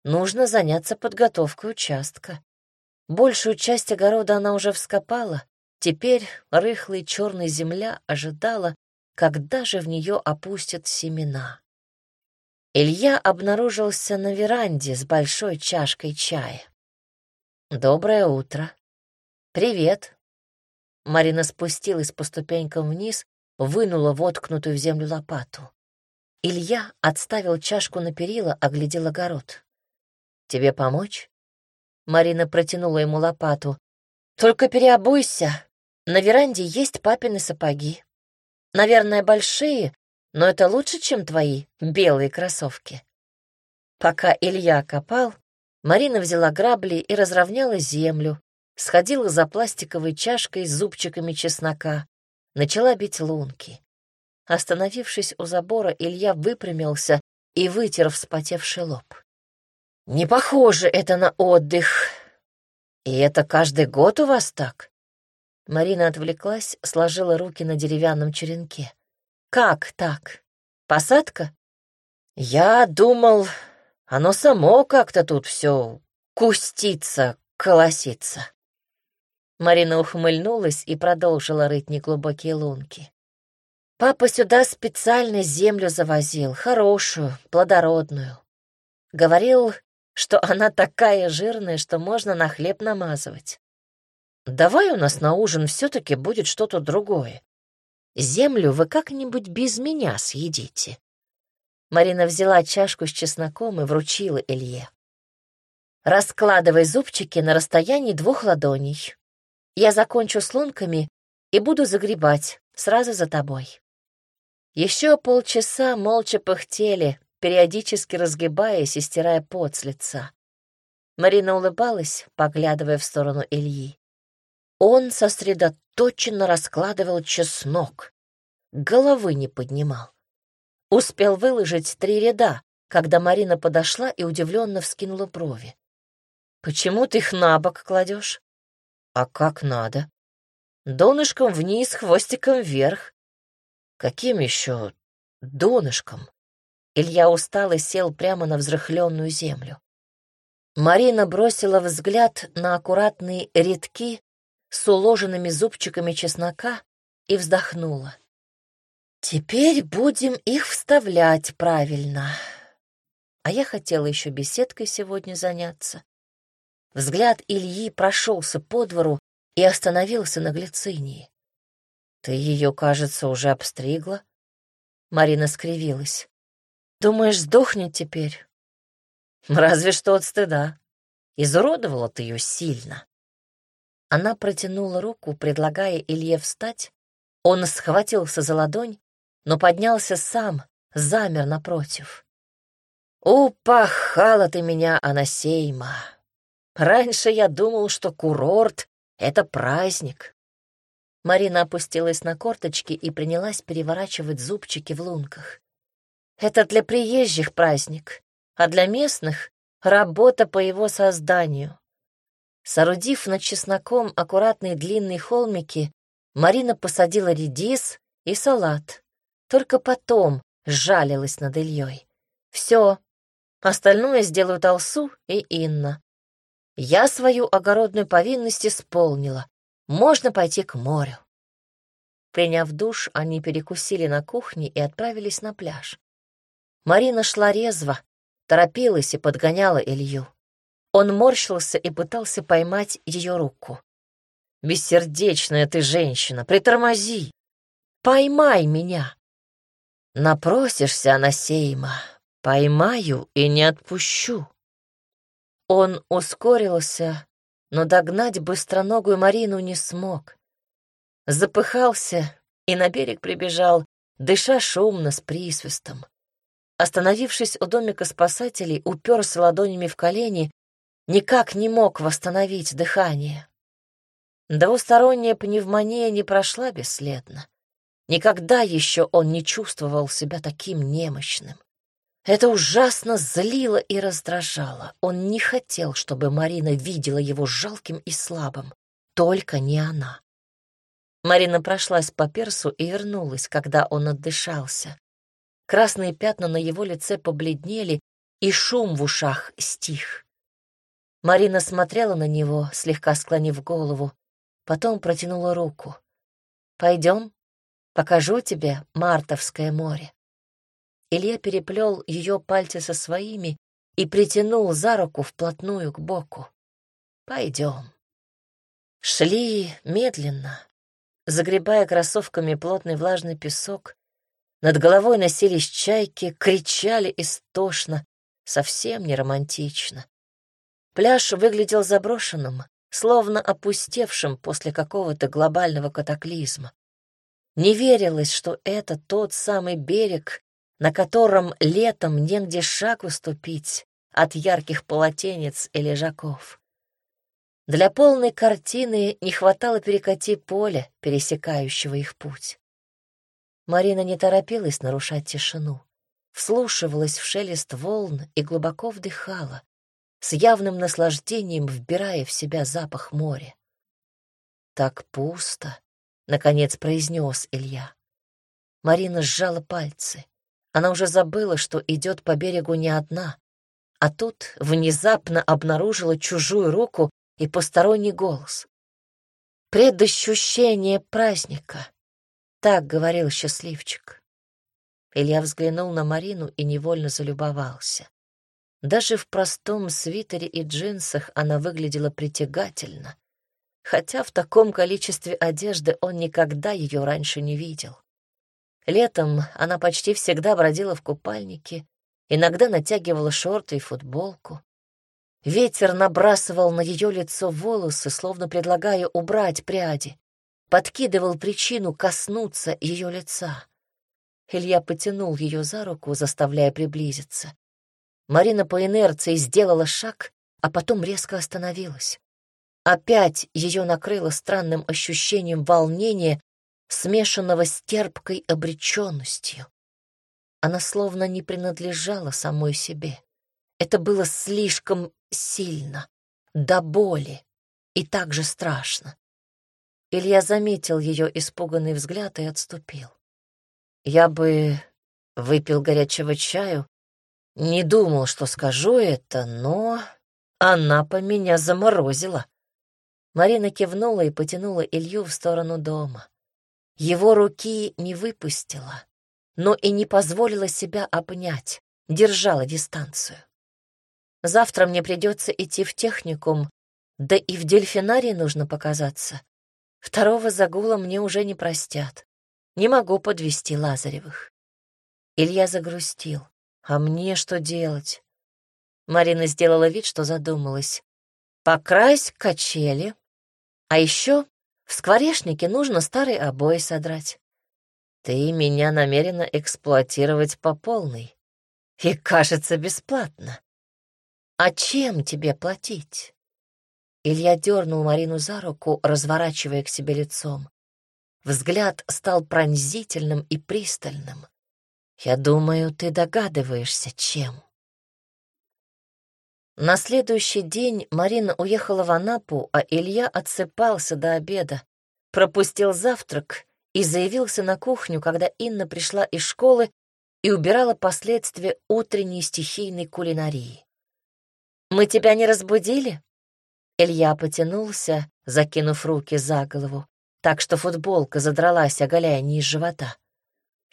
[SPEAKER 1] нужно заняться подготовкой участка. Большую часть огорода она уже вскопала, теперь рыхлая черная земля ожидала, когда же в нее опустят семена. Илья обнаружился на веранде с большой чашкой чая. «Доброе утро». «Привет». Марина спустилась по ступенькам вниз, вынула воткнутую в землю лопату. Илья отставил чашку на перила, оглядел огород. «Тебе помочь?» Марина протянула ему лопату. «Только переобуйся. На веранде есть папины сапоги. Наверное, большие, но это лучше, чем твои белые кроссовки. Пока Илья копал, Марина взяла грабли и разровняла землю, сходила за пластиковой чашкой с зубчиками чеснока, начала бить лунки. Остановившись у забора, Илья выпрямился и вытер вспотевший лоб. «Не похоже это на отдых. И это каждый год у вас так?» Марина отвлеклась, сложила руки на деревянном черенке. «Как так? Посадка?» «Я думал, оно само как-то тут все кустится, колосится». Марина ухмыльнулась и продолжила рыть неглубокие лунки. «Папа сюда специально землю завозил, хорошую, плодородную. Говорил, что она такая жирная, что можно на хлеб намазывать. Давай у нас на ужин все-таки будет что-то другое. Землю вы как-нибудь без меня съедите. Марина взяла чашку с чесноком и вручила Илье. Раскладывай зубчики на расстоянии двух ладоней. Я закончу с лунками и буду загребать сразу за тобой. Еще полчаса молча пыхтели, периодически разгибаясь и стирая пот с лица. Марина улыбалась, поглядывая в сторону Ильи. Он сосредоточенно раскладывал чеснок, головы не поднимал. Успел выложить три ряда, когда Марина подошла и удивленно вскинула брови. «Почему ты их на бок кладешь?» «А как надо?» «Донышком вниз, хвостиком вверх». «Каким еще донышком?» Илья устал и сел прямо на взрыхленную землю. Марина бросила взгляд на аккуратные рядки с уложенными зубчиками чеснока и вздохнула. Теперь будем их вставлять правильно. А я хотела еще беседкой сегодня заняться. Взгляд Ильи прошелся по двору и остановился на глицинии. «Ты ее, кажется, уже обстригла?» Марина скривилась. «Думаешь, сдохнет теперь?» «Разве что от стыда. Изуродовала ты ее сильно». Она протянула руку, предлагая Илье встать. Он схватился за ладонь, но поднялся сам, замер напротив. «Упахала ты меня, Анасейма! Раньше я думал, что курорт — это праздник». Марина опустилась на корточки и принялась переворачивать зубчики в лунках. «Это для приезжих праздник, а для местных — работа по его созданию». Соорудив над чесноком аккуратные длинные холмики, Марина посадила редис и салат. Только потом жалилась над Ильей. Все, остальное сделают Алсу и Инна. Я свою огородную повинность исполнила. Можно пойти к морю. Приняв душ, они перекусили на кухне и отправились на пляж. Марина шла резво, торопилась и подгоняла Илью. Он морщился и пытался поймать ее руку. «Бессердечная ты женщина, притормози! Поймай меня!» Напросишься, Анасейма, поймаю и не отпущу. Он ускорился, но догнать быстроногую Марину не смог. Запыхался и на берег прибежал, дыша шумно с присвистом. Остановившись у домика спасателей, уперся ладонями в колени, никак не мог восстановить дыхание. Двусторонняя пневмония не прошла бесследно. Никогда еще он не чувствовал себя таким немощным. Это ужасно злило и раздражало. Он не хотел, чтобы Марина видела его жалким и слабым. Только не она. Марина прошлась по персу и вернулась, когда он отдышался. Красные пятна на его лице побледнели, и шум в ушах стих. Марина смотрела на него, слегка склонив голову, потом протянула руку. «Пойдем?» Покажу тебе Мартовское море». Илья переплел ее пальцы со своими и притянул за руку вплотную к боку. «Пойдем». Шли медленно, загребая кроссовками плотный влажный песок. Над головой носились чайки, кричали истошно, совсем не романтично. Пляж выглядел заброшенным, словно опустевшим после какого-то глобального катаклизма. Не верилось, что это тот самый берег, на котором летом негде шаг уступить от ярких полотенец и лежаков. Для полной картины не хватало перекати поля, пересекающего их путь. Марина не торопилась нарушать тишину, вслушивалась в шелест волн и глубоко вдыхала, с явным наслаждением вбирая в себя запах моря. Так пусто, — наконец произнес Илья. Марина сжала пальцы. Она уже забыла, что идет по берегу не одна, а тут внезапно обнаружила чужую руку и посторонний голос. «Предощущение праздника», — так говорил счастливчик. Илья взглянул на Марину и невольно залюбовался. Даже в простом свитере и джинсах она выглядела притягательно, хотя в таком количестве одежды он никогда ее раньше не видел. Летом она почти всегда бродила в купальнике, иногда натягивала шорты и футболку. Ветер набрасывал на ее лицо волосы, словно предлагая убрать пряди, подкидывал причину коснуться ее лица. Илья потянул ее за руку, заставляя приблизиться. Марина по инерции сделала шаг, а потом резко остановилась. Опять ее накрыло странным ощущением волнения, смешанного с терпкой обреченностью. Она словно не принадлежала самой себе. Это было слишком сильно, до боли и так же страшно. Илья заметил ее испуганный взгляд и отступил. Я бы выпил горячего чаю, не думал, что скажу это, но она по меня заморозила. Марина кивнула и потянула Илью в сторону дома. Его руки не выпустила, но и не позволила себя обнять, держала дистанцию. Завтра мне придется идти в техникум, да и в дельфинарии нужно показаться. Второго загула мне уже не простят. Не могу подвести Лазаревых. Илья загрустил. А мне что делать? Марина сделала вид, что задумалась. Покрась качели. А еще в скворечнике нужно старые обои содрать. Ты меня намерена эксплуатировать по полной. И, кажется, бесплатно. А чем тебе платить? Илья дернул Марину за руку, разворачивая к себе лицом. Взгляд стал пронзительным и пристальным. «Я думаю, ты догадываешься, чем». На следующий день Марина уехала в Анапу, а Илья отсыпался до обеда, пропустил завтрак и заявился на кухню, когда Инна пришла из школы и убирала последствия утренней стихийной кулинарии. «Мы тебя не разбудили?» Илья потянулся, закинув руки за голову, так что футболка задралась, оголяя низ живота.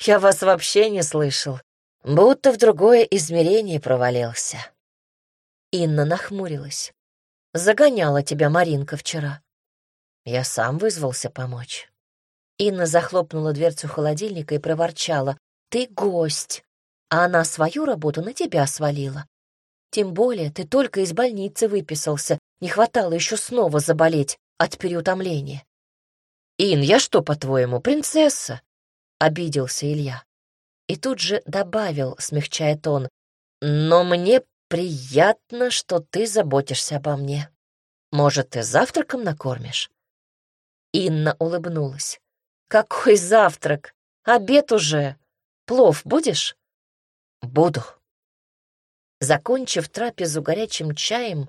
[SPEAKER 1] «Я вас вообще не слышал, будто в другое измерение провалился». Инна нахмурилась. «Загоняла тебя Маринка вчера». Я сам вызвался помочь. Инна захлопнула дверцу холодильника и проворчала. «Ты гость, а она свою работу на тебя свалила. Тем более ты только из больницы выписался, не хватало еще снова заболеть от переутомления. «Ин, я что, по-твоему, принцесса?» — обиделся Илья. И тут же добавил, смягчая тон, «Но мне приятно, что ты заботишься обо мне. Может, ты завтраком накормишь?» Инна улыбнулась. «Какой завтрак? Обед уже. Плов будешь?» «Буду». Закончив трапезу горячим чаем,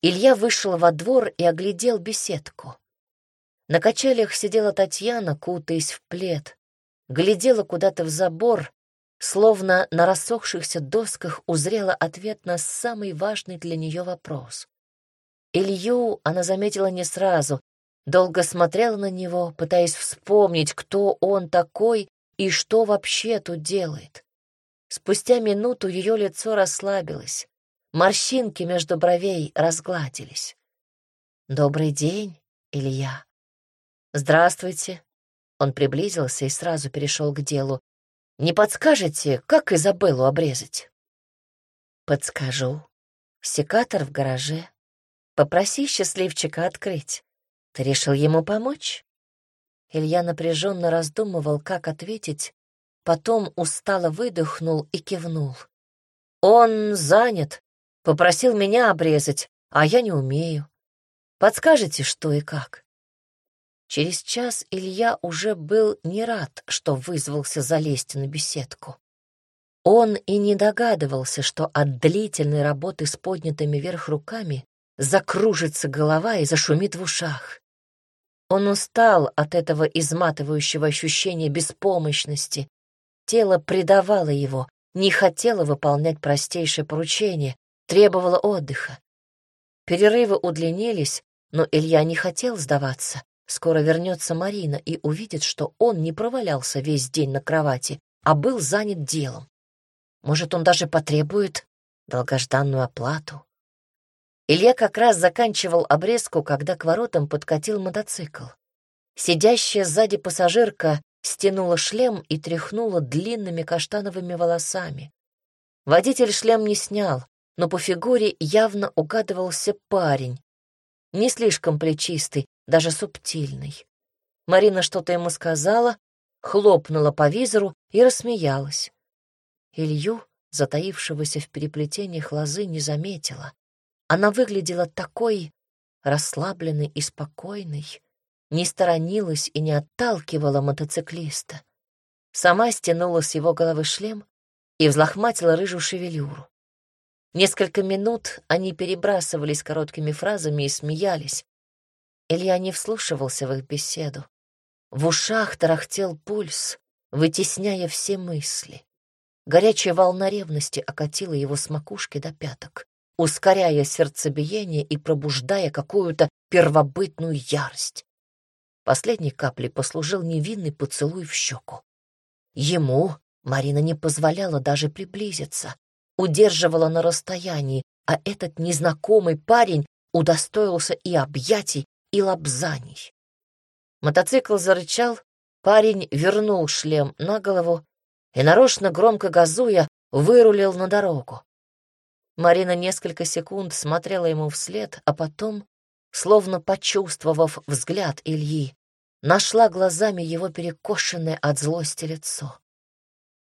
[SPEAKER 1] Илья вышел во двор и оглядел беседку. На качелях сидела Татьяна, кутаясь в плед, глядела куда-то в забор, словно на рассохшихся досках узрела ответ на самый важный для нее вопрос. Илью она заметила не сразу, долго смотрела на него, пытаясь вспомнить, кто он такой и что вообще тут делает. Спустя минуту ее лицо расслабилось. Морщинки между бровей разгладились. «Добрый день, Илья». «Здравствуйте». Он приблизился и сразу перешел к делу. «Не подскажете, как Изабеллу обрезать?» «Подскажу. Секатор в гараже. Попроси счастливчика открыть. Ты решил ему помочь?» Илья напряженно раздумывал, как ответить, потом устало выдохнул и кивнул. «Он занят. Попросил меня обрезать, а я не умею. Подскажете, что и как?» Через час Илья уже был не рад, что вызвался залезть на беседку. Он и не догадывался, что от длительной работы с поднятыми вверх руками закружится голова и зашумит в ушах. Он устал от этого изматывающего ощущения беспомощности. Тело предавало его, не хотело выполнять простейшее поручение, требовала отдыха. Перерывы удлинились, но Илья не хотел сдаваться. Скоро вернется Марина и увидит, что он не провалялся весь день на кровати, а был занят делом. Может, он даже потребует долгожданную оплату. Илья как раз заканчивал обрезку, когда к воротам подкатил мотоцикл. Сидящая сзади пассажирка стянула шлем и тряхнула длинными каштановыми волосами. Водитель шлем не снял, но по фигуре явно угадывался парень, не слишком плечистый, даже субтильный. Марина что-то ему сказала, хлопнула по визору и рассмеялась. Илью, затаившегося в переплетениях лозы, не заметила. Она выглядела такой расслабленной и спокойной, не сторонилась и не отталкивала мотоциклиста. Сама стянула с его головы шлем и взлохматила рыжую шевелюру. Несколько минут они перебрасывались короткими фразами и смеялись. Илья не вслушивался в их беседу. В ушах тарахтел пульс, вытесняя все мысли. Горячая волна ревности окатила его с макушки до пяток, ускоряя сердцебиение и пробуждая какую-то первобытную ярость. Последней каплей послужил невинный поцелуй в щеку. Ему, Марина не позволяла даже приблизиться, удерживала на расстоянии, а этот незнакомый парень удостоился и объятий, и лобзаний. Мотоцикл зарычал, парень вернул шлем на голову и, нарочно громко газуя, вырулил на дорогу. Марина несколько секунд смотрела ему вслед, а потом, словно почувствовав взгляд Ильи, нашла глазами его перекошенное от злости лицо.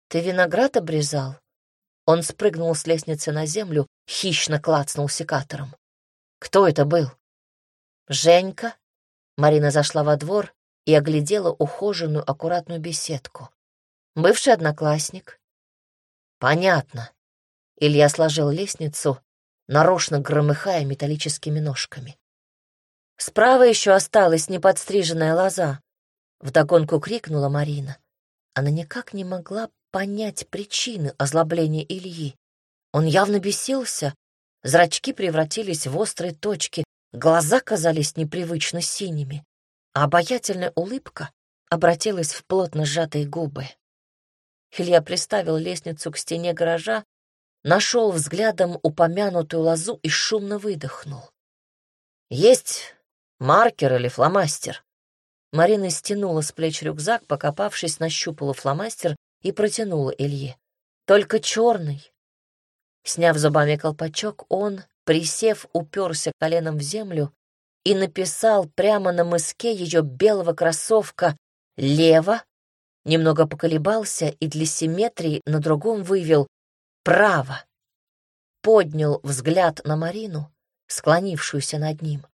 [SPEAKER 1] «Ты виноград обрезал?» Он спрыгнул с лестницы на землю, хищно клацнул секатором. «Кто это был?» «Женька?» Марина зашла во двор и оглядела ухоженную аккуратную беседку. «Бывший одноклассник?» «Понятно». Илья сложил лестницу, нарочно громыхая металлическими ножками. Справа еще осталась неподстриженная лоза. Вдогонку крикнула Марина. Она никак не могла понять причины озлобления Ильи. Он явно бесился, зрачки превратились в острые точки, глаза казались непривычно синими, а обаятельная улыбка обратилась в плотно сжатые губы. Илья приставил лестницу к стене гаража, нашел взглядом упомянутую лозу и шумно выдохнул. «Есть Маркер или фломастер?» Марина стянула с плеч рюкзак, покопавшись, нащупала фломастер и протянула Илье. «Только черный». Сняв зубами колпачок, он, присев, уперся коленом в землю и написал прямо на мыске ее белого кроссовка «Лево», немного поколебался и для симметрии на другом вывел «Право». Поднял взгляд на Марину, склонившуюся над ним.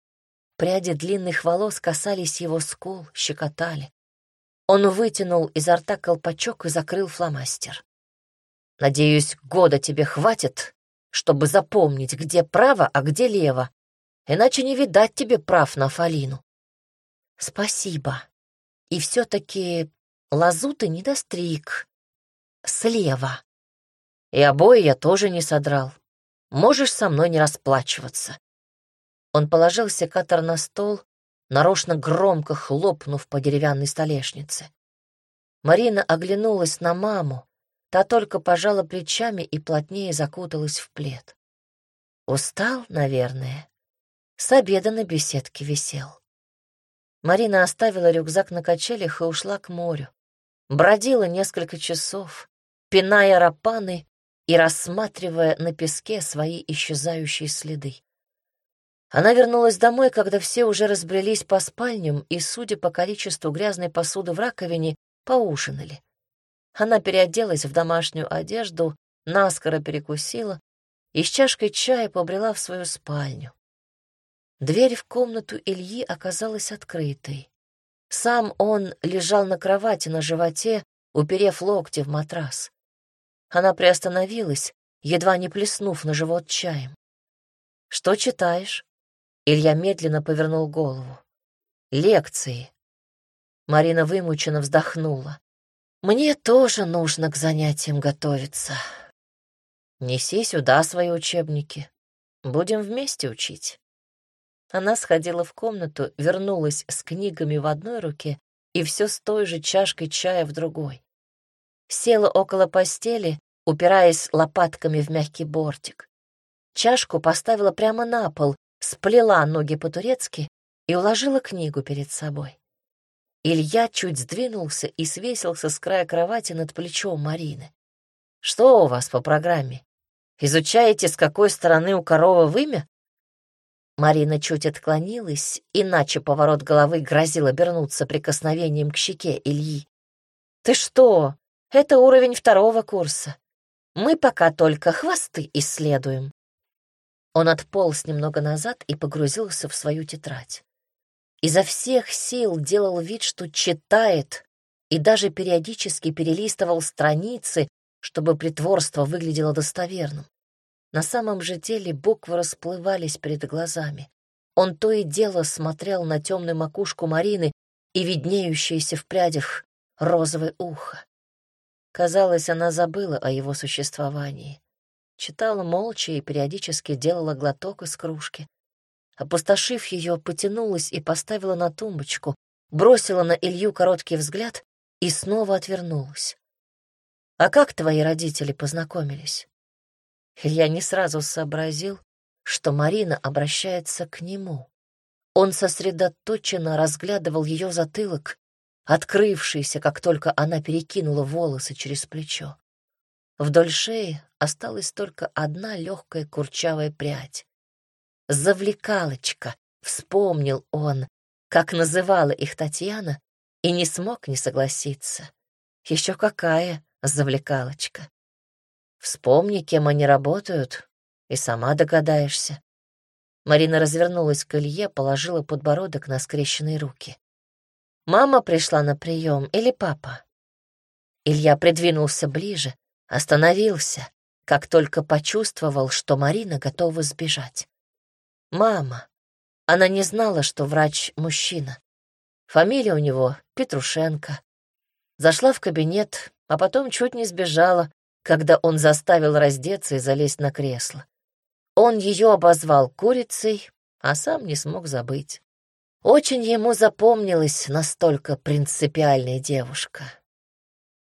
[SPEAKER 1] Пряди длинных волос касались его скул, щекотали. Он вытянул изо рта колпачок и закрыл фломастер. «Надеюсь, года тебе хватит, чтобы запомнить, где право, а где лево, иначе не видать тебе прав на Фалину». «Спасибо. И все-таки лазу ты не достриг. Слева. И обои я тоже не содрал. Можешь со мной не расплачиваться. Он положил секатор на стол, нарочно громко хлопнув по деревянной столешнице. Марина оглянулась на маму, та только пожала плечами и плотнее закуталась в плед. Устал, наверное. С обеда на беседке висел. Марина оставила рюкзак на качелях и ушла к морю. Бродила несколько часов, пиная рапаны и рассматривая на песке свои исчезающие следы. Она вернулась домой, когда все уже разбрелись по спальням и, судя по количеству грязной посуды в раковине, поужинали. Она переоделась в домашнюю одежду, наскоро перекусила и с чашкой чая побрела в свою спальню. Дверь в комнату Ильи оказалась открытой. Сам он лежал на кровати на животе, уперев локти в матрас. Она приостановилась, едва не плеснув на живот чаем. «Что читаешь?» Илья медленно повернул голову. «Лекции». Марина вымученно вздохнула. «Мне тоже нужно к занятиям готовиться. Неси сюда свои учебники. Будем вместе учить». Она сходила в комнату, вернулась с книгами в одной руке и все с той же чашкой чая в другой. Села около постели, упираясь лопатками в мягкий бортик. Чашку поставила прямо на пол, сплела ноги по-турецки и уложила книгу перед собой. Илья чуть сдвинулся и свесился с края кровати над плечом Марины. «Что у вас по программе? Изучаете, с какой стороны у коровы вымя?» Марина чуть отклонилась, иначе поворот головы грозил обернуться прикосновением к щеке Ильи. «Ты что? Это уровень второго курса. Мы пока только хвосты исследуем». Он отполз немного назад и погрузился в свою тетрадь. Изо всех сил делал вид, что читает, и даже периодически перелистывал страницы, чтобы притворство выглядело достоверным. На самом же деле буквы расплывались перед глазами. Он то и дело смотрел на темную макушку Марины и виднеющееся в прядях розовое ухо. Казалось, она забыла о его существовании. Читала молча и периодически делала глоток из кружки. Опустошив ее, потянулась и поставила на тумбочку, бросила на Илью короткий взгляд и снова отвернулась. «А как твои родители познакомились?» Я не сразу сообразил, что Марина обращается к нему. Он сосредоточенно разглядывал ее затылок, открывшийся, как только она перекинула волосы через плечо. Вдоль шеи осталась только одна легкая курчавая прядь. «Завлекалочка», — вспомнил он, как называла их Татьяна, и не смог не согласиться. Еще какая завлекалочка. Вспомни, кем они работают, и сама догадаешься. Марина развернулась к Илье, положила подбородок на скрещенные руки. «Мама пришла на прием или папа?» Илья придвинулся ближе, остановился, как только почувствовал, что Марина готова сбежать. «Мама». Она не знала, что врач — мужчина. Фамилия у него Петрушенко. Зашла в кабинет, а потом чуть не сбежала, когда он заставил раздеться и залезть на кресло. Он ее обозвал курицей, а сам не смог забыть. Очень ему запомнилась настолько принципиальная девушка.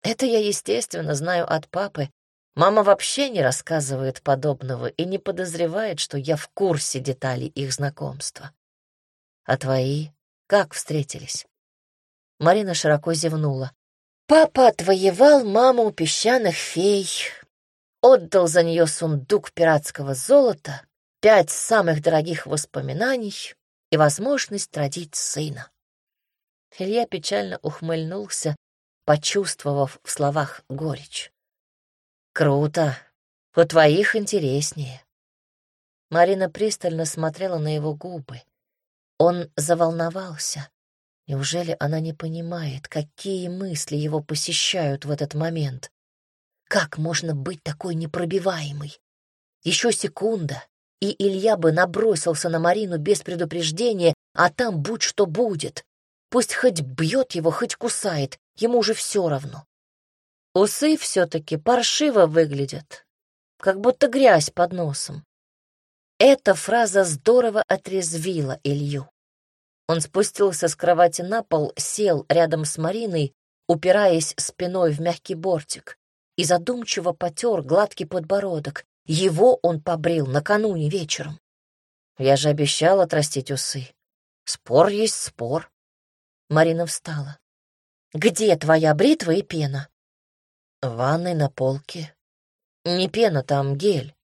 [SPEAKER 1] Это я, естественно, знаю от папы. Мама вообще не рассказывает подобного и не подозревает, что я в курсе деталей их знакомства. А твои как встретились? Марина широко зевнула. Папа отвоевал маму у песчаных фей, отдал за нее сундук пиратского золота, пять самых дорогих воспоминаний и возможность родить сына. Илья печально ухмыльнулся, почувствовав в словах горечь. «Круто! У твоих интереснее». Марина пристально смотрела на его губы. Он заволновался. Неужели она не понимает, какие мысли его посещают в этот момент? Как можно быть такой непробиваемой? Еще секунда, и Илья бы набросился на Марину без предупреждения, а там будь что будет. Пусть хоть бьет его, хоть кусает, ему уже все равно. Усы все-таки паршиво выглядят, как будто грязь под носом. Эта фраза здорово отрезвила Илью. Он спустился с кровати на пол, сел рядом с Мариной, упираясь спиной в мягкий бортик, и задумчиво потер гладкий подбородок. Его он побрил накануне вечером. Я же обещал отрастить усы. Спор есть спор. Марина встала. «Где твоя бритва и пена?» «В ванной на полке. Не пена, там гель».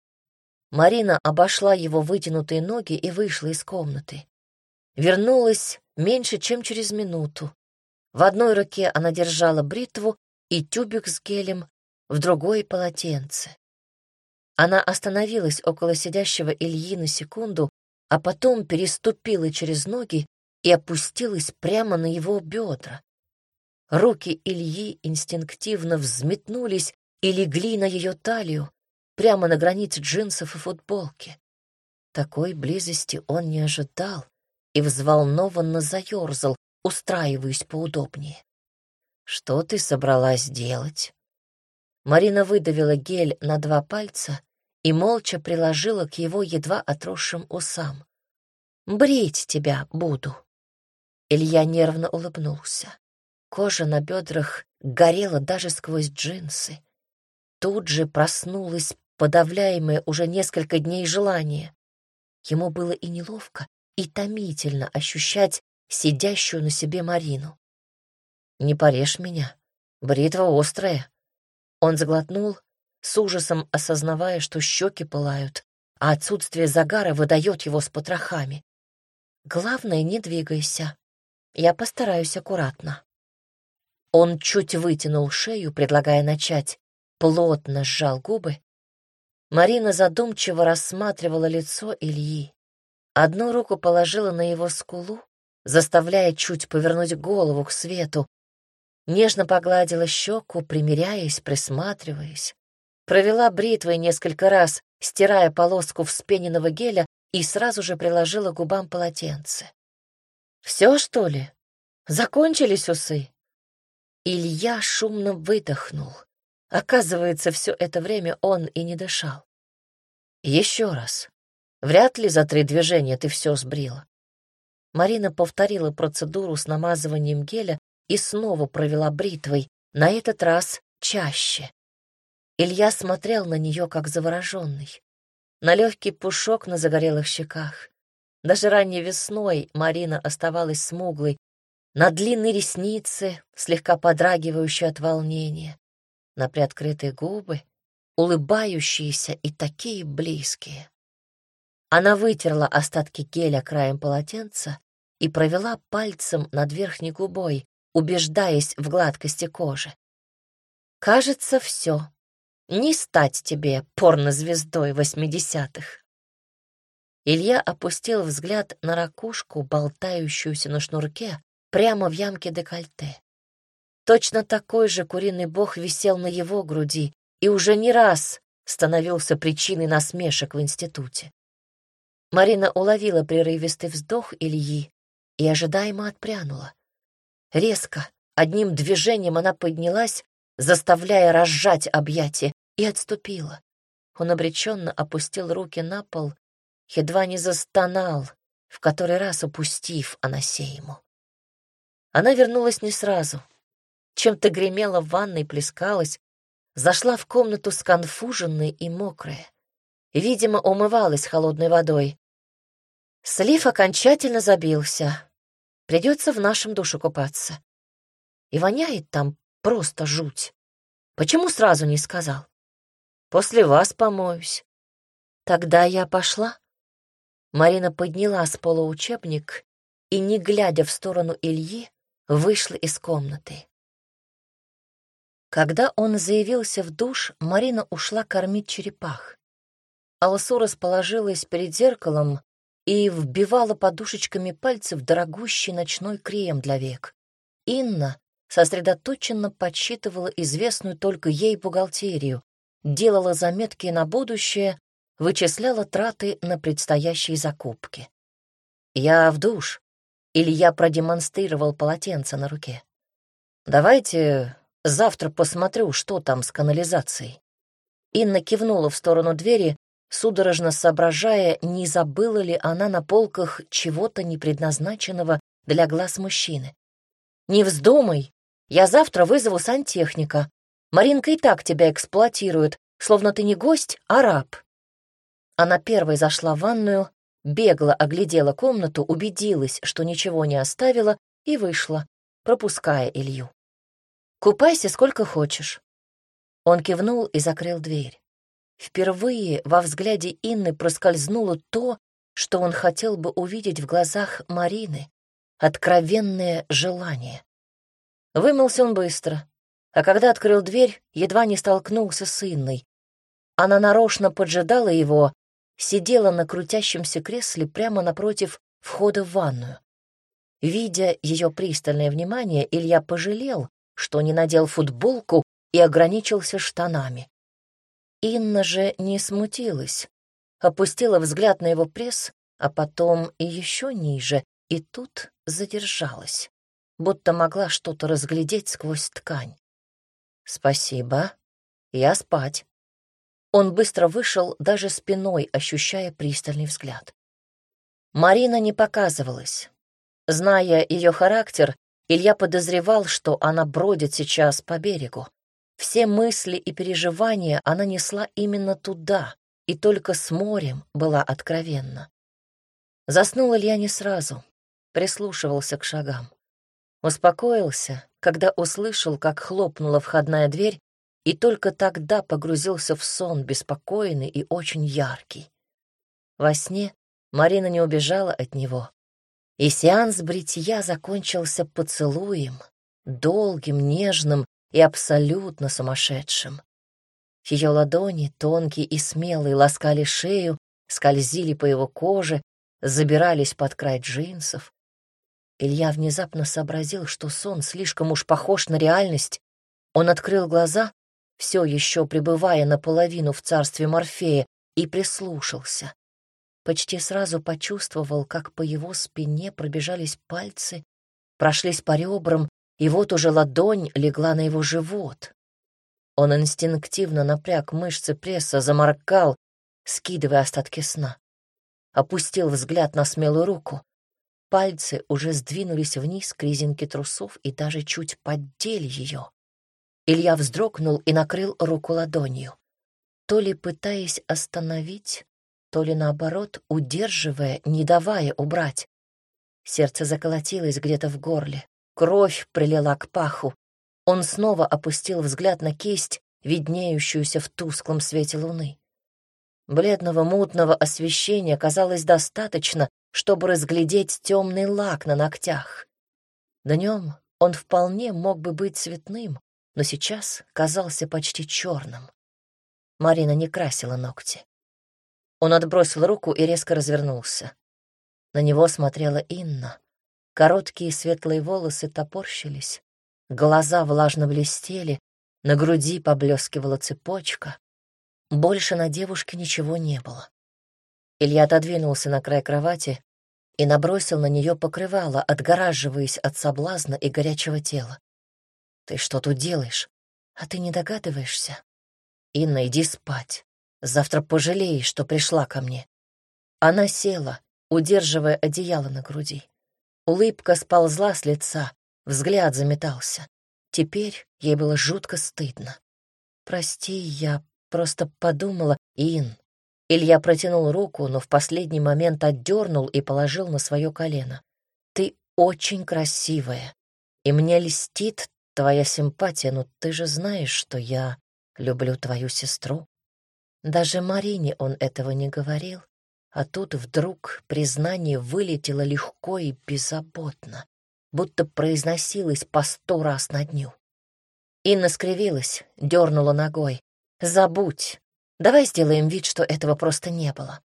[SPEAKER 1] Марина обошла его вытянутые ноги и вышла из комнаты. Вернулась меньше, чем через минуту. В одной руке она держала бритву и тюбик с гелем, в другой — полотенце. Она остановилась около сидящего Ильи на секунду, а потом переступила через ноги и опустилась прямо на его бедра. Руки Ильи инстинктивно взметнулись и легли на ее талию, прямо на границе джинсов и футболки. Такой близости он не ожидал и взволнованно заерзал, устраиваясь поудобнее. «Что ты собралась делать?» Марина выдавила гель на два пальца и молча приложила к его едва отросшим усам. «Брить тебя буду». Илья нервно улыбнулся. Кожа на бедрах горела даже сквозь джинсы. Тут же проснулось подавляемое уже несколько дней желание. Ему было и неловко, и томительно ощущать сидящую на себе Марину. «Не порежь меня, бритва острая». Он заглотнул, с ужасом осознавая, что щеки пылают, а отсутствие загара выдает его с потрохами. «Главное, не двигайся. Я постараюсь аккуратно». Он чуть вытянул шею, предлагая начать, плотно сжал губы. Марина задумчиво рассматривала лицо Ильи. Одну руку положила на его скулу, заставляя чуть повернуть голову к свету. Нежно погладила щеку, примиряясь, присматриваясь. Провела бритвой несколько раз, стирая полоску вспененного геля, и сразу же приложила губам полотенце. «Все, что ли? Закончились усы?» Илья шумно выдохнул. Оказывается, все это время он и не дышал. Еще раз. Вряд ли за три движения ты все сбрила. Марина повторила процедуру с намазыванием геля и снова провела бритвой, на этот раз чаще. Илья смотрел на нее, как завороженный. На легкий пушок на загорелых щеках. Даже ранней весной Марина оставалась смуглой, на длинные ресницы, слегка подрагивающие от волнения, на приоткрытые губы, улыбающиеся и такие близкие. Она вытерла остатки геля краем полотенца и провела пальцем над верхней губой, убеждаясь в гладкости кожи. «Кажется, все. Не стать тебе порнозвездой восьмидесятых». Илья опустил взгляд на ракушку, болтающуюся на шнурке, прямо в ямке декольте. Точно такой же куриный бог висел на его груди и уже не раз становился причиной насмешек в институте. Марина уловила прерывистый вздох Ильи и ожидаемо отпрянула. Резко, одним движением она поднялась, заставляя разжать объятия, и отступила. Он обреченно опустил руки на пол, едва не застонал, в который раз упустив Анасеему. Она вернулась не сразу. Чем-то гремела в ванной, плескалась, зашла в комнату сконфуженной и мокрая. Видимо, умывалась холодной водой. Слив окончательно забился. Придется в нашем душе купаться. И воняет там просто жуть. Почему сразу не сказал? После вас помоюсь. Тогда я пошла. Марина подняла с пола учебник и, не глядя в сторону Ильи, вышла из комнаты. Когда он заявился в душ, Марина ушла кормить черепах. Алсу расположилась перед зеркалом и вбивала подушечками пальцев дорогущий ночной крем для век. Инна сосредоточенно подсчитывала известную только ей бухгалтерию, делала заметки на будущее, вычисляла траты на предстоящие закупки. «Я в душ», — Илья продемонстрировал полотенце на руке. «Давайте завтра посмотрю, что там с канализацией». Инна кивнула в сторону двери, судорожно соображая, не забыла ли она на полках чего-то непредназначенного для глаз мужчины. «Не вздумай, я завтра вызову сантехника. Маринка и так тебя эксплуатирует, словно ты не гость, а раб». Она первой зашла в ванную, бегло оглядела комнату, убедилась, что ничего не оставила, и вышла, пропуская Илью. «Купайся сколько хочешь». Он кивнул и закрыл дверь. Впервые во взгляде Инны проскользнуло то, что он хотел бы увидеть в глазах Марины — откровенное желание. Вымылся он быстро, а когда открыл дверь, едва не столкнулся с Инной. Она нарочно поджидала его, сидела на крутящемся кресле прямо напротив входа в ванную. Видя ее пристальное внимание, Илья пожалел, что не надел футболку и ограничился штанами. Инна же не смутилась, опустила взгляд на его пресс, а потом и еще ниже, и тут задержалась, будто могла что-то разглядеть сквозь ткань. «Спасибо. Я спать». Он быстро вышел, даже спиной ощущая пристальный взгляд. Марина не показывалась. Зная ее характер, Илья подозревал, что она бродит сейчас по берегу. Все мысли и переживания она несла именно туда, и только с морем была откровенна. Заснул Илья не сразу, прислушивался к шагам. Успокоился, когда услышал, как хлопнула входная дверь, и только тогда погрузился в сон, беспокойный и очень яркий. Во сне Марина не убежала от него, и сеанс бритья закончился поцелуем, долгим, нежным и абсолютно сумасшедшим. Ее ладони, тонкие и смелые, ласкали шею, скользили по его коже, забирались под край джинсов. Илья внезапно сообразил, что сон слишком уж похож на реальность. Он открыл глаза, все еще пребывая наполовину в царстве Морфея, и прислушался. Почти сразу почувствовал, как по его спине пробежались пальцы, прошлись по ребрам, и вот уже ладонь легла на его живот. Он инстинктивно напряг мышцы пресса, заморкал, скидывая остатки сна. Опустил взгляд на смелую руку. Пальцы уже сдвинулись вниз к резинке трусов и даже чуть поддели ее. Илья вздрогнул и накрыл руку ладонью. То ли пытаясь остановить, то ли наоборот, удерживая, не давая убрать. Сердце заколотилось где-то в горле, кровь прилила к паху. Он снова опустил взгляд на кисть, виднеющуюся в тусклом свете луны. Бледного мутного освещения казалось достаточно, чтобы разглядеть темный лак на ногтях. Днем он вполне мог бы быть цветным, но сейчас казался почти черным. Марина не красила ногти. Он отбросил руку и резко развернулся. На него смотрела Инна. Короткие светлые волосы топорщились, глаза влажно блестели, на груди поблескивала цепочка. Больше на девушке ничего не было. Илья отодвинулся на край кровати и набросил на нее покрывало, отгораживаясь от соблазна и горячего тела. «Ты что тут делаешь? А ты не догадываешься? Инна, иди спать. Завтра пожалеешь, что пришла ко мне». Она села, удерживая одеяло на груди. Улыбка сползла с лица, взгляд заметался. Теперь ей было жутко стыдно. «Прости, я просто подумала, Ин». Илья протянул руку, но в последний момент отдернул и положил на свое колено. «Ты очень красивая, и мне льстит твоя симпатия, но ты же знаешь, что я люблю твою сестру». Даже Марине он этого не говорил, а тут вдруг признание вылетело легко и беззаботно будто произносилось по сто раз на дню. Инна скривилась, дернула ногой. «Забудь. Давай сделаем вид, что этого просто не было».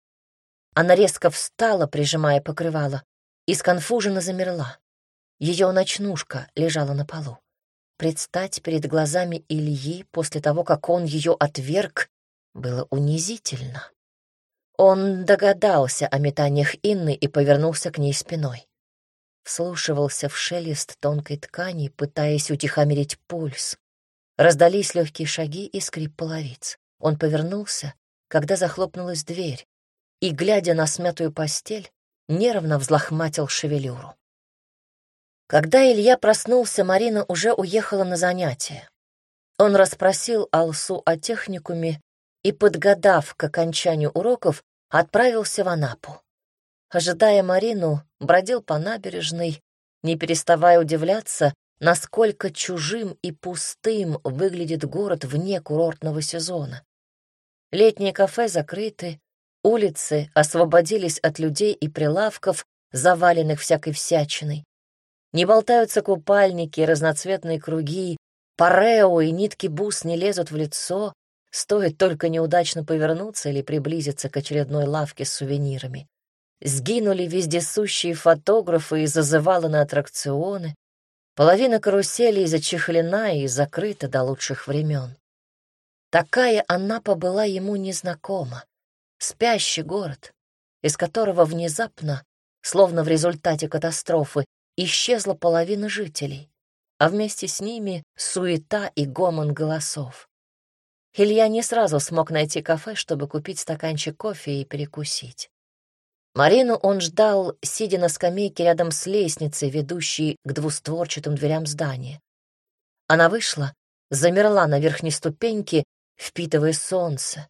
[SPEAKER 1] Она резко встала, прижимая покрывало, и сконфуженно замерла. Ее ночнушка лежала на полу. Предстать перед глазами Ильи после того, как он ее отверг, было унизительно. Он догадался о метаниях Инны и повернулся к ней спиной вслушивался в шелест тонкой ткани, пытаясь утихомирить пульс. Раздались легкие шаги и скрип половиц. Он повернулся, когда захлопнулась дверь, и, глядя на смятую постель, нервно взлохматил шевелюру. Когда Илья проснулся, Марина уже уехала на занятия. Он расспросил Алсу о техникуме и, подгадав к окончанию уроков, отправился в Анапу. Ожидая Марину, бродил по набережной, не переставая удивляться, насколько чужим и пустым выглядит город вне курортного сезона. Летние кафе закрыты, улицы освободились от людей и прилавков, заваленных всякой всячиной. Не болтаются купальники, разноцветные круги, парео и нитки бус не лезут в лицо, стоит только неудачно повернуться или приблизиться к очередной лавке с сувенирами. Сгинули вездесущие фотографы и зазывалы на аттракционы. Половина каруселей зачехлена и закрыта до лучших времен. Такая Анапа была ему незнакома. Спящий город, из которого внезапно, словно в результате катастрофы, исчезла половина жителей, а вместе с ними суета и гомон голосов. Илья не сразу смог найти кафе, чтобы купить стаканчик кофе и перекусить. Марину он ждал, сидя на скамейке рядом с лестницей, ведущей к двустворчатым дверям здания. Она вышла, замерла на верхней ступеньке, впитывая солнце,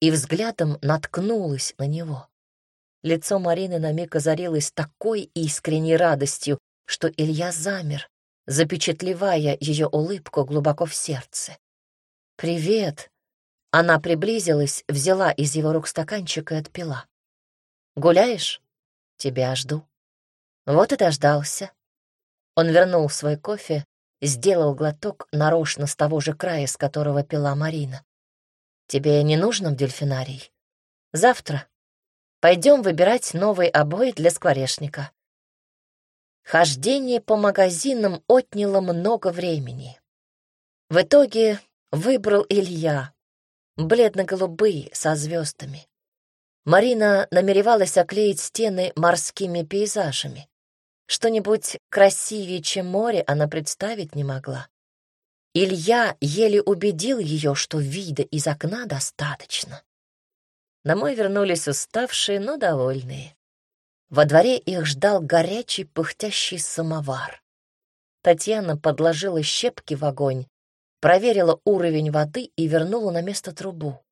[SPEAKER 1] и взглядом наткнулась на него. Лицо Марины на миг озарилось такой искренней радостью, что Илья замер, запечатлевая ее улыбку глубоко в сердце. «Привет!» Она приблизилась, взяла из его рук стаканчик и отпила. Гуляешь? Тебя жду. Вот и дождался. Он вернул свой кофе, сделал глоток нарочно с того же края, с которого пила Марина. Тебе не нужно в дельфинарий? Завтра. Пойдем выбирать новые обои для скворечника. Хождение по магазинам отняло много времени. В итоге выбрал Илья, бледно-голубые, со звездами. Марина намеревалась оклеить стены морскими пейзажами. Что-нибудь красивее, чем море, она представить не могла. Илья еле убедил ее, что вида из окна достаточно. Домой вернулись уставшие, но довольные. Во дворе их ждал горячий пыхтящий самовар. Татьяна подложила щепки в огонь, проверила уровень воды и вернула на место трубу.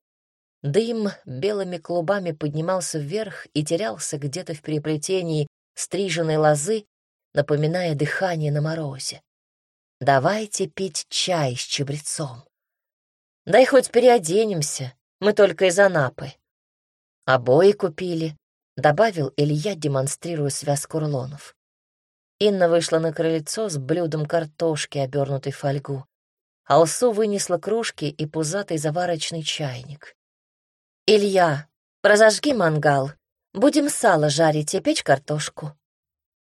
[SPEAKER 1] Дым белыми клубами поднимался вверх и терялся где-то в переплетении стриженной лозы, напоминая дыхание на морозе. «Давайте пить чай с чабрецом». «Дай хоть переоденемся, мы только из Анапы». «Обои купили», — добавил Илья, демонстрируя связку рулонов. Инна вышла на крыльцо с блюдом картошки, обернутой фольгу. Алсу вынесла кружки и пузатый заварочный чайник. «Илья, разожги мангал. Будем сало жарить и печь картошку».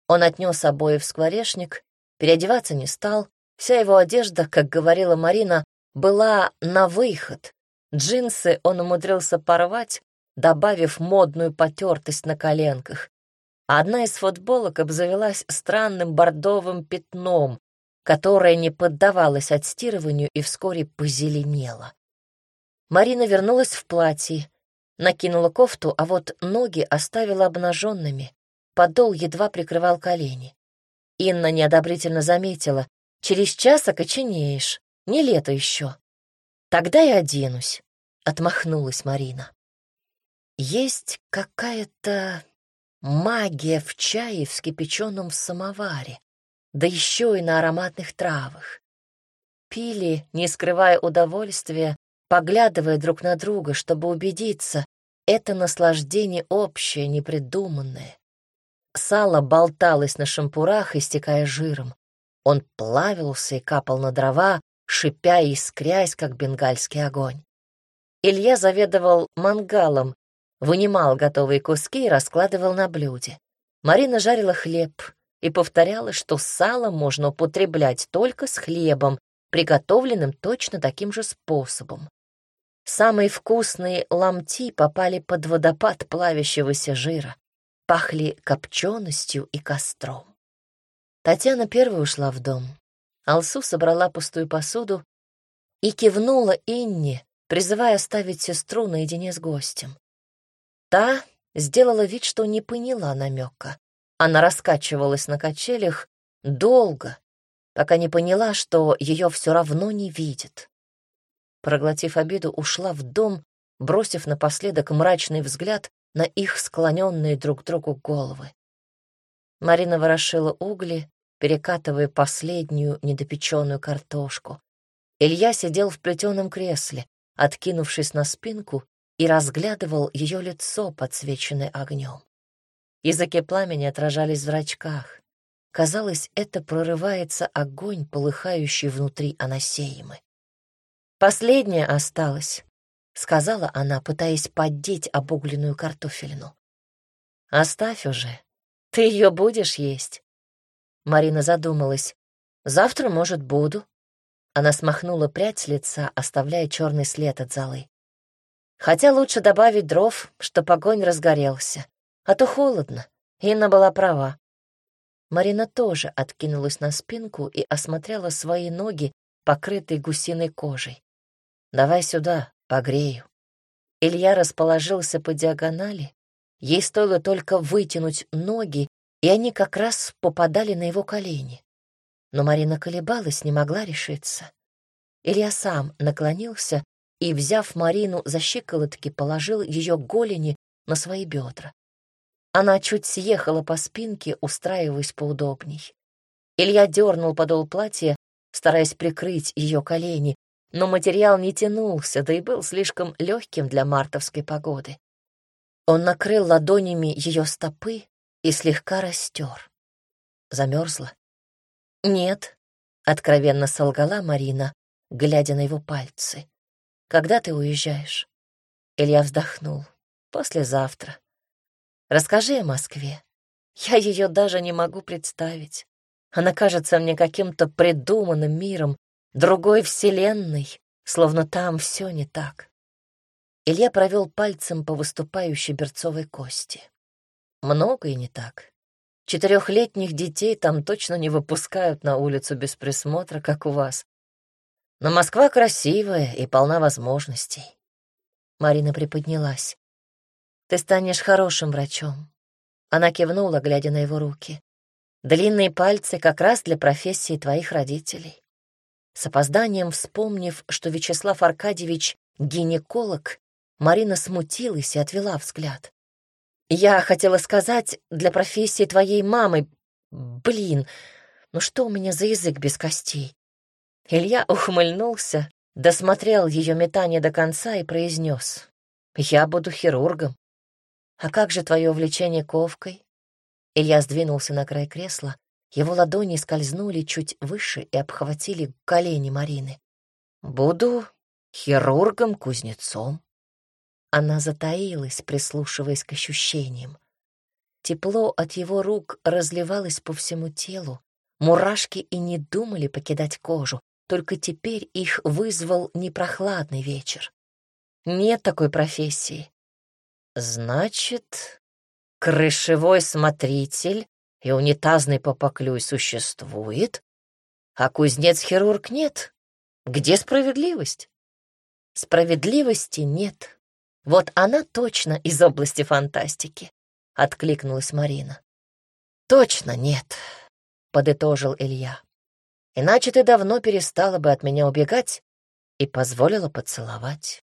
[SPEAKER 1] Он отнес обои в скворечник, переодеваться не стал. Вся его одежда, как говорила Марина, была на выход. Джинсы он умудрился порвать, добавив модную потертость на коленках. Одна из футболок обзавелась странным бордовым пятном, которое не поддавалось отстирыванию и вскоре позеленело. Марина вернулась в платье, накинула кофту, а вот ноги оставила обнаженными. Подол едва прикрывал колени. Инна неодобрительно заметила. «Через час окоченеешь, не лето еще». «Тогда и оденусь», — отмахнулась Марина. Есть какая-то магия в чае, вскипяченном в самоваре, да еще и на ароматных травах. Пили, не скрывая удовольствия, поглядывая друг на друга, чтобы убедиться, это наслаждение общее, непридуманное. Сало болталось на шампурах, истекая жиром. Он плавился и капал на дрова, шипя и искрясь, как бенгальский огонь. Илья заведовал мангалом, вынимал готовые куски и раскладывал на блюде. Марина жарила хлеб и повторяла, что сало можно употреблять только с хлебом, приготовленным точно таким же способом. Самые вкусные ломти попали под водопад плавящегося жира, пахли копченостью и костром. Татьяна первой ушла в дом. Алсу собрала пустую посуду и кивнула Инне, призывая оставить сестру наедине с гостем. Та сделала вид, что не поняла намека. Она раскачивалась на качелях долго, пока не поняла, что ее все равно не видит проглотив обиду, ушла в дом, бросив напоследок мрачный взгляд на их склоненные друг к другу головы. Марина ворошила угли, перекатывая последнюю недопеченную картошку. Илья сидел в плетеном кресле, откинувшись на спинку, и разглядывал ее лицо, подсвеченное огнем. Языки пламени отражались в зрачках. Казалось, это прорывается огонь, полыхающий внутри Анасеимы. Последняя осталась, сказала она, пытаясь поддеть обугленную картофелину. Оставь уже. Ты ее будешь есть? Марина задумалась. Завтра, может, буду. Она смахнула прядь с лица, оставляя черный след от золы. Хотя лучше добавить дров, чтоб огонь разгорелся. А то холодно. Инна была права. Марина тоже откинулась на спинку и осмотрела свои ноги, покрытые гусиной кожей. Давай сюда, погрею. Илья расположился по диагонали. Ей стоило только вытянуть ноги, и они как раз попадали на его колени. Но Марина колебалась, не могла решиться. Илья сам наклонился и, взяв Марину за щиколотки, положил ее голени на свои бедра. Она чуть съехала по спинке, устраиваясь поудобней. Илья дернул подол платья, стараясь прикрыть ее колени, но материал не тянулся, да и был слишком легким для мартовской погоды. Он накрыл ладонями ее стопы и слегка растер. Замерзла? Нет, откровенно солгала Марина, глядя на его пальцы. Когда ты уезжаешь? Илья вздохнул. Послезавтра. Расскажи о Москве. Я ее даже не могу представить. Она кажется мне каким-то придуманным миром, другой вселенной, словно там все не так. Илья провел пальцем по выступающей берцовой кости. Много и не так. Четырехлетних детей там точно не выпускают на улицу без присмотра, как у вас. Но Москва красивая и полна возможностей. Марина приподнялась. Ты станешь хорошим врачом. Она кивнула, глядя на его руки. Длинные пальцы как раз для профессии твоих родителей. С опозданием вспомнив, что Вячеслав Аркадьевич — гинеколог, Марина смутилась и отвела взгляд. «Я хотела сказать, для профессии твоей мамы... Блин, ну что у меня за язык без костей?» Илья ухмыльнулся, досмотрел ее метание до конца и произнес. «Я буду хирургом». «А как же твое увлечение ковкой?» Илья сдвинулся на край кресла, его ладони скользнули чуть выше и обхватили колени Марины. «Буду хирургом-кузнецом». Она затаилась, прислушиваясь к ощущениям. Тепло от его рук разливалось по всему телу. Мурашки и не думали покидать кожу, только теперь их вызвал непрохладный вечер. Нет такой профессии. Значит, крышевой смотритель и унитазный попоклюй существует, а кузнец-хирург нет. Где справедливость? Справедливости нет. Вот она точно из области фантастики, — откликнулась Марина. Точно нет, — подытожил Илья. Иначе ты давно перестала бы от меня убегать и позволила поцеловать.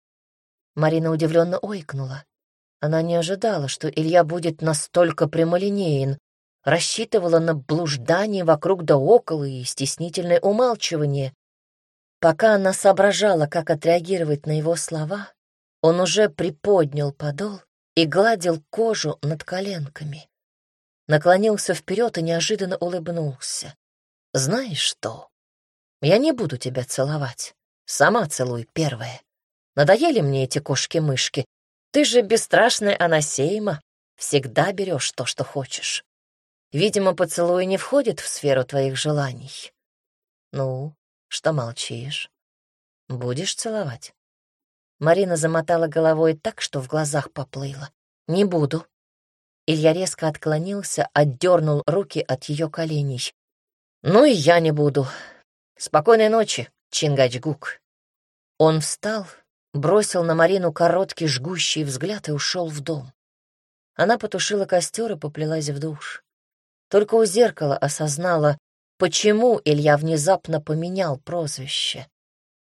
[SPEAKER 1] Марина удивленно ойкнула. Она не ожидала, что Илья будет настолько прямолинеен, рассчитывала на блуждание вокруг да около и стеснительное умалчивание. Пока она соображала, как отреагировать на его слова, он уже приподнял подол и гладил кожу над коленками. Наклонился вперед и неожиданно улыбнулся. «Знаешь что? Я не буду тебя целовать. Сама целуй первая. Надоели мне эти кошки-мышки. Ты же бесстрашная Анасейма. Всегда берешь то, что хочешь. Видимо, поцелуй не входит в сферу твоих желаний. Ну, что молчишь? Будешь целовать?» Марина замотала головой так, что в глазах поплыла. «Не буду». Илья резко отклонился, отдернул руки от ее коленей. «Ну и я не буду. Спокойной ночи, Чингачгук». Он встал, бросил на Марину короткий жгущий взгляд и ушел в дом. Она потушила костер и поплелась в душ. Только у зеркала осознала, почему Илья внезапно поменял прозвище.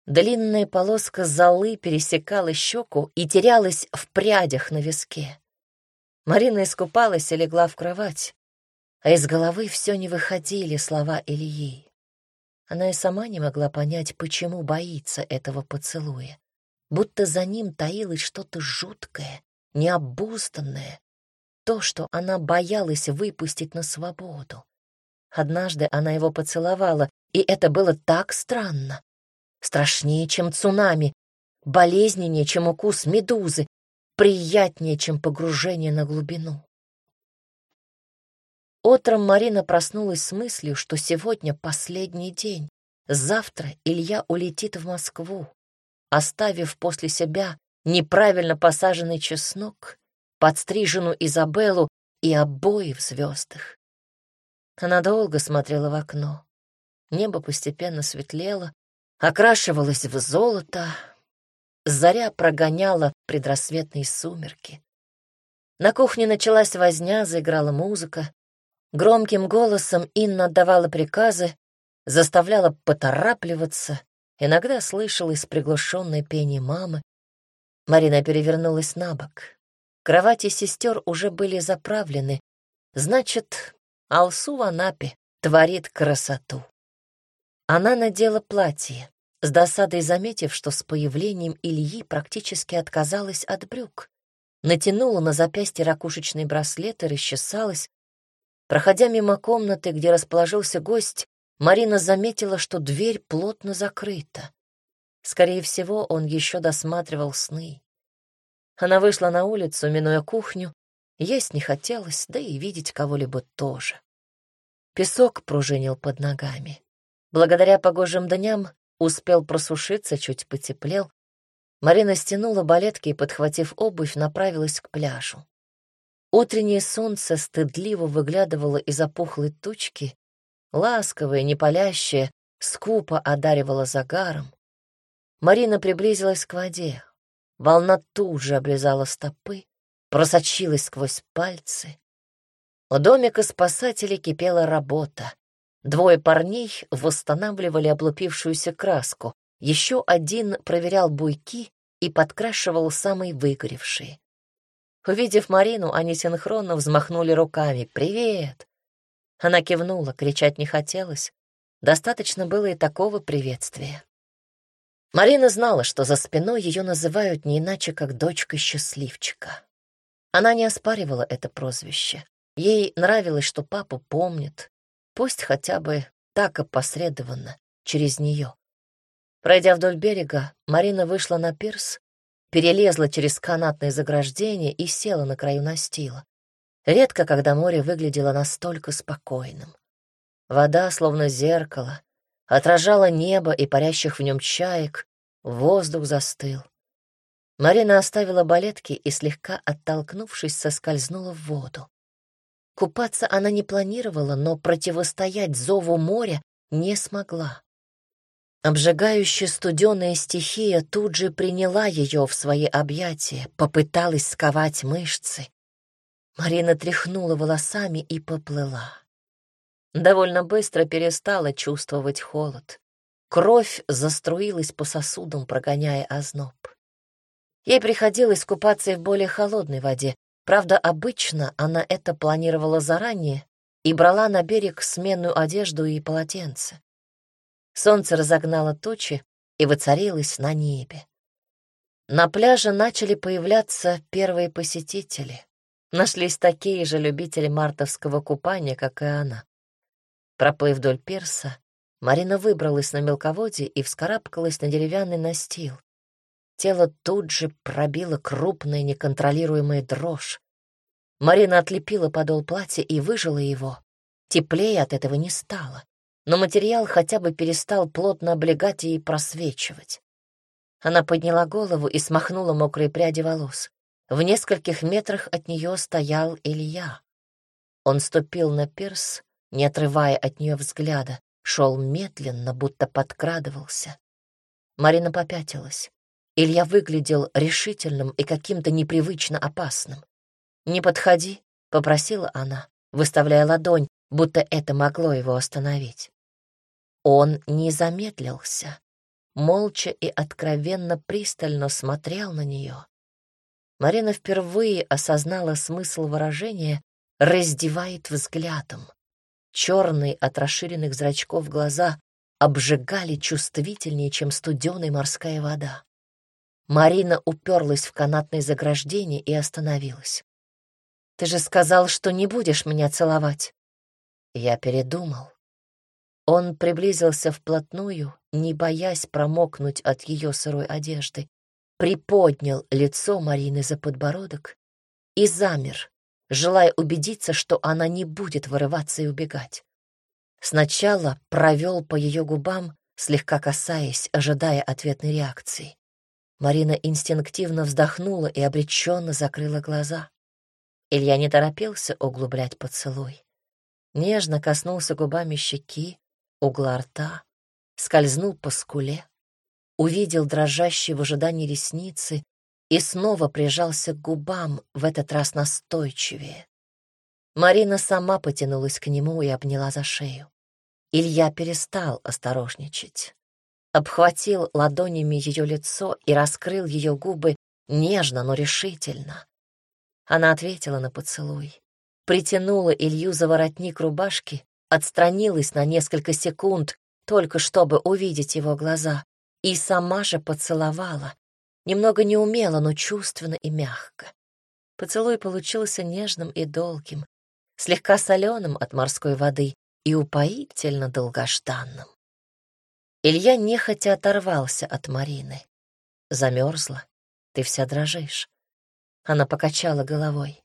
[SPEAKER 1] Длинная полоска золы пересекала щеку и терялась в прядях на виске. Марина искупалась и легла в кровать, а из головы все не выходили слова Ильи. Она и сама не могла понять, почему боится этого поцелуя. Будто за ним таилось что-то жуткое, необузданное, то, что она боялась выпустить на свободу. Однажды она его поцеловала, и это было так странно страшнее, чем цунами, болезненнее, чем укус медузы, приятнее, чем погружение на глубину. Утром Марина проснулась с мыслью, что сегодня последний день. Завтра Илья улетит в Москву, оставив после себя неправильно посаженный чеснок, подстриженную Изабеллу и обои в звездах. Она долго смотрела в окно. Небо постепенно светлело, окрашивалась в золото, заря прогоняла предрассветные сумерки. На кухне началась возня, заиграла музыка. Громким голосом Инна отдавала приказы, заставляла поторапливаться, иногда слышалось приглушенное пение мамы. Марина перевернулась на бок. Кровати сестер уже были заправлены. Значит, Алсу в Анапе творит красоту. Она надела платье, с досадой заметив, что с появлением Ильи практически отказалась от брюк. Натянула на запястье ракушечный браслет и расчесалась. Проходя мимо комнаты, где расположился гость, Марина заметила, что дверь плотно закрыта. Скорее всего, он еще досматривал сны. Она вышла на улицу, минуя кухню. Есть не хотелось, да и видеть кого-либо тоже. Песок пружинил под ногами. Благодаря погожим дням Успел просушиться, чуть потеплел. Марина стянула балетки и, подхватив обувь, направилась к пляжу. Утреннее солнце стыдливо выглядывало из опухлой тучки, ласковое, не палящее, скупо одаривало загаром. Марина приблизилась к воде. Волна тут же облизала стопы, просочилась сквозь пальцы. У домика спасателей кипела работа. Двое парней восстанавливали облупившуюся краску, еще один проверял буйки и подкрашивал самые выгоревшие. Увидев Марину, они синхронно взмахнули руками. «Привет!» Она кивнула, кричать не хотелось. Достаточно было и такого приветствия. Марина знала, что за спиной ее называют не иначе, как дочкой счастливчика. Она не оспаривала это прозвище. Ей нравилось, что папа помнит, пусть хотя бы так опосредованно, через нее. Пройдя вдоль берега, Марина вышла на пирс, перелезла через канатное заграждение и села на краю настила. Редко, когда море выглядело настолько спокойным. Вода, словно зеркало, отражала небо и парящих в нем чаек, воздух застыл. Марина оставила балетки и, слегка оттолкнувшись, соскользнула в воду. Купаться она не планировала, но противостоять зову моря не смогла. Обжигающая студеная стихия тут же приняла ее в свои объятия, попыталась сковать мышцы. Марина тряхнула волосами и поплыла. Довольно быстро перестала чувствовать холод. Кровь заструилась по сосудам, прогоняя озноб. Ей приходилось купаться и в более холодной воде. Правда, обычно она это планировала заранее и брала на берег сменную одежду и полотенце. Солнце разогнало тучи и воцарилось на небе. На пляже начали появляться первые посетители. Нашлись такие же любители мартовского купания, как и она. Проплыв вдоль пирса, Марина выбралась на мелководье и вскарабкалась на деревянный настил. Тело тут же пробило крупная неконтролируемая дрожь. Марина отлепила подол платья и выжила его. Теплее от этого не стало, но материал хотя бы перестал плотно облегать и просвечивать. Она подняла голову и смахнула мокрые пряди волос. В нескольких метрах от нее стоял Илья. Он ступил на пирс, не отрывая от нее взгляда, шел медленно, будто подкрадывался. Марина попятилась. Илья выглядел решительным и каким-то непривычно опасным. «Не подходи», — попросила она, выставляя ладонь, будто это могло его остановить. Он не замедлился, молча и откровенно пристально смотрел на нее. Марина впервые осознала смысл выражения «раздевает взглядом». Черные от расширенных зрачков глаза обжигали чувствительнее, чем студеная морская вода. Марина уперлась в канатное заграждение и остановилась. «Ты же сказал, что не будешь меня целовать». Я передумал. Он приблизился вплотную, не боясь промокнуть от ее сырой одежды, приподнял лицо Марины за подбородок и замер, желая убедиться, что она не будет вырываться и убегать. Сначала провел по ее губам, слегка касаясь, ожидая ответной реакции. Марина инстинктивно вздохнула и обреченно закрыла глаза. Илья не торопился углублять поцелуй. Нежно коснулся губами щеки, угла рта, скользнул по скуле, увидел дрожащие в ожидании ресницы и снова прижался к губам, в этот раз настойчивее. Марина сама потянулась к нему и обняла за шею. Илья перестал осторожничать. Обхватил ладонями ее лицо и раскрыл ее губы нежно, но решительно. Она ответила на поцелуй, притянула Илью за воротник рубашки, отстранилась на несколько секунд, только чтобы увидеть его глаза, и сама же поцеловала, Немного неумело, но чувственно и мягко. Поцелуй получился нежным и долгим, слегка соленым от морской воды и упоительно долгожданным. Илья нехотя оторвался от Марины. Замерзла, ты вся дрожишь. Она покачала головой.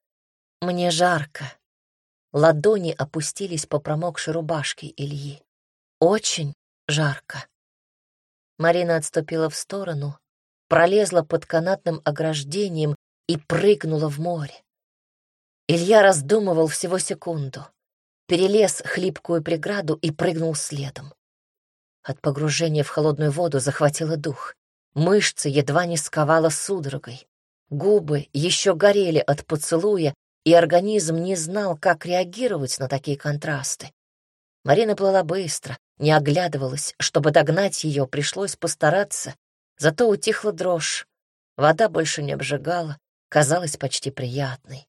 [SPEAKER 1] Мне жарко. Ладони опустились по промокшей рубашке Ильи. Очень жарко. Марина отступила в сторону, пролезла под канатным ограждением и прыгнула в море. Илья раздумывал всего секунду, перелез хлипкую преграду и прыгнул следом. От погружения в холодную воду захватило дух. Мышцы едва не сковала судорогой. Губы еще горели от поцелуя, и организм не знал, как реагировать на такие контрасты. Марина плыла быстро, не оглядывалась. Чтобы догнать ее, пришлось постараться. Зато утихла дрожь. Вода больше не обжигала, казалась почти приятной.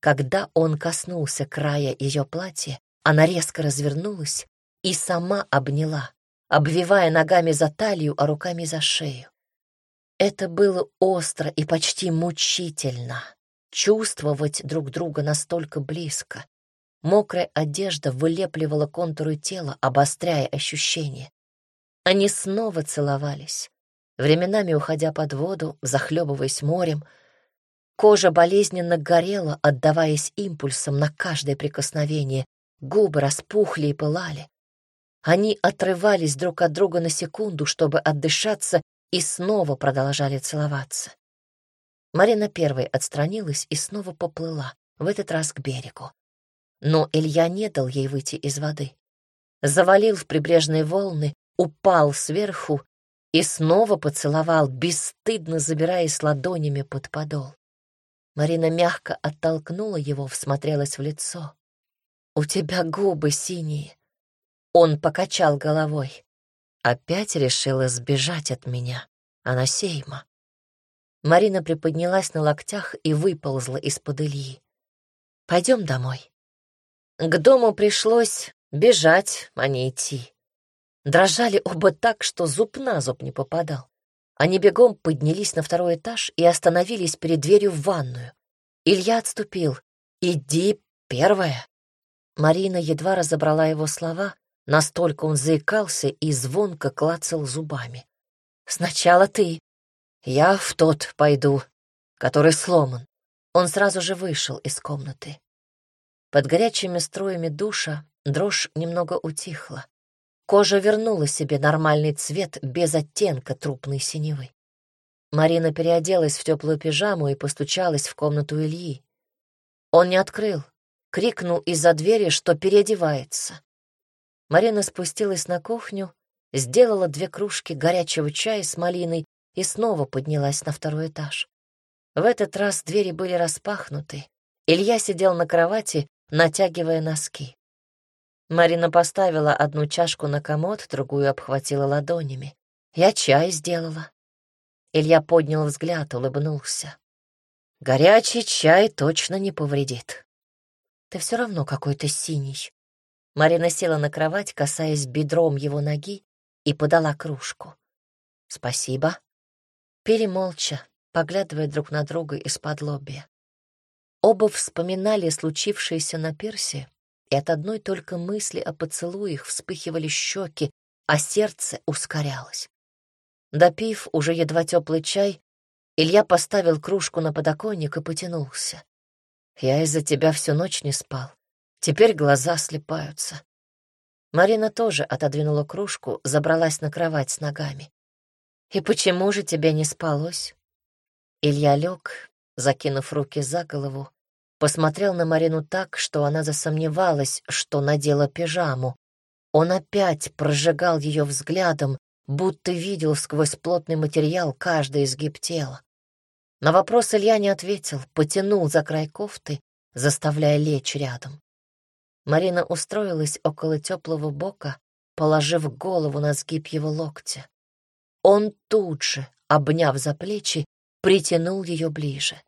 [SPEAKER 1] Когда он коснулся края ее платья, она резко развернулась и сама обняла, обвивая ногами за талию, а руками за шею. Это было остро и почти мучительно — чувствовать друг друга настолько близко. Мокрая одежда вылепливала контуры тела, обостряя ощущения. Они снова целовались, временами уходя под воду, захлебываясь морем. Кожа болезненно горела, отдаваясь импульсам на каждое прикосновение, губы распухли и пылали. Они отрывались друг от друга на секунду, чтобы отдышаться, и снова продолжали целоваться. Марина первой отстранилась и снова поплыла, в этот раз к берегу. Но Илья не дал ей выйти из воды. Завалил в прибрежные волны, упал сверху и снова поцеловал, бесстыдно забираясь ладонями под подол. Марина мягко оттолкнула его, всмотрелась в лицо. «У тебя губы синие». Он покачал головой. Опять решила сбежать от меня. Она сейма. Марина приподнялась на локтях и выползла из-под Ильи. «Пойдем домой». К дому пришлось бежать, а не идти. Дрожали оба так, что зуб на зуб не попадал. Они бегом поднялись на второй этаж и остановились перед дверью в ванную. Илья отступил. «Иди первая». Марина едва разобрала его слова, настолько он заикался и звонко клацал зубами. «Сначала ты. Я в тот пойду, который сломан». Он сразу же вышел из комнаты. Под горячими струями душа дрожь немного утихла. Кожа вернула себе нормальный цвет без оттенка трупной синевы. Марина переоделась в теплую пижаму и постучалась в комнату Ильи. Он не открыл, крикнул из-за двери, что переодевается. Марина спустилась на кухню, сделала две кружки горячего чая с малиной и снова поднялась на второй этаж. В этот раз двери были распахнуты. Илья сидел на кровати натягивая носки. Марина поставила одну чашку на комод, другую обхватила ладонями. Я чай сделала. Илья поднял взгляд, улыбнулся. Горячий чай точно не повредит. Ты все равно какой-то синий. Марина села на кровать, касаясь бедром его ноги, и подала кружку. Спасибо. Пили молча, поглядывая друг на друга из-под лобья. Оба вспоминали случившееся на пирсе, и от одной только мысли о поцелуях вспыхивали щеки, а сердце ускорялось. Допив уже едва теплый чай, Илья поставил кружку на подоконник и потянулся. «Я из-за тебя всю ночь не спал. Теперь глаза слепаются». Марина тоже отодвинула кружку, забралась на кровать с ногами. «И почему же тебе не спалось?» Илья лег, закинув руки за голову, посмотрел на Марину так, что она засомневалась, что надела пижаму. Он опять прожигал ее взглядом, будто видел сквозь плотный материал каждый изгиб тела. На вопрос Илья не ответил, потянул за край кофты, заставляя лечь рядом. Марина устроилась около теплого бока, положив голову на сгиб его локтя. Он тут же, обняв за плечи, притянул ее ближе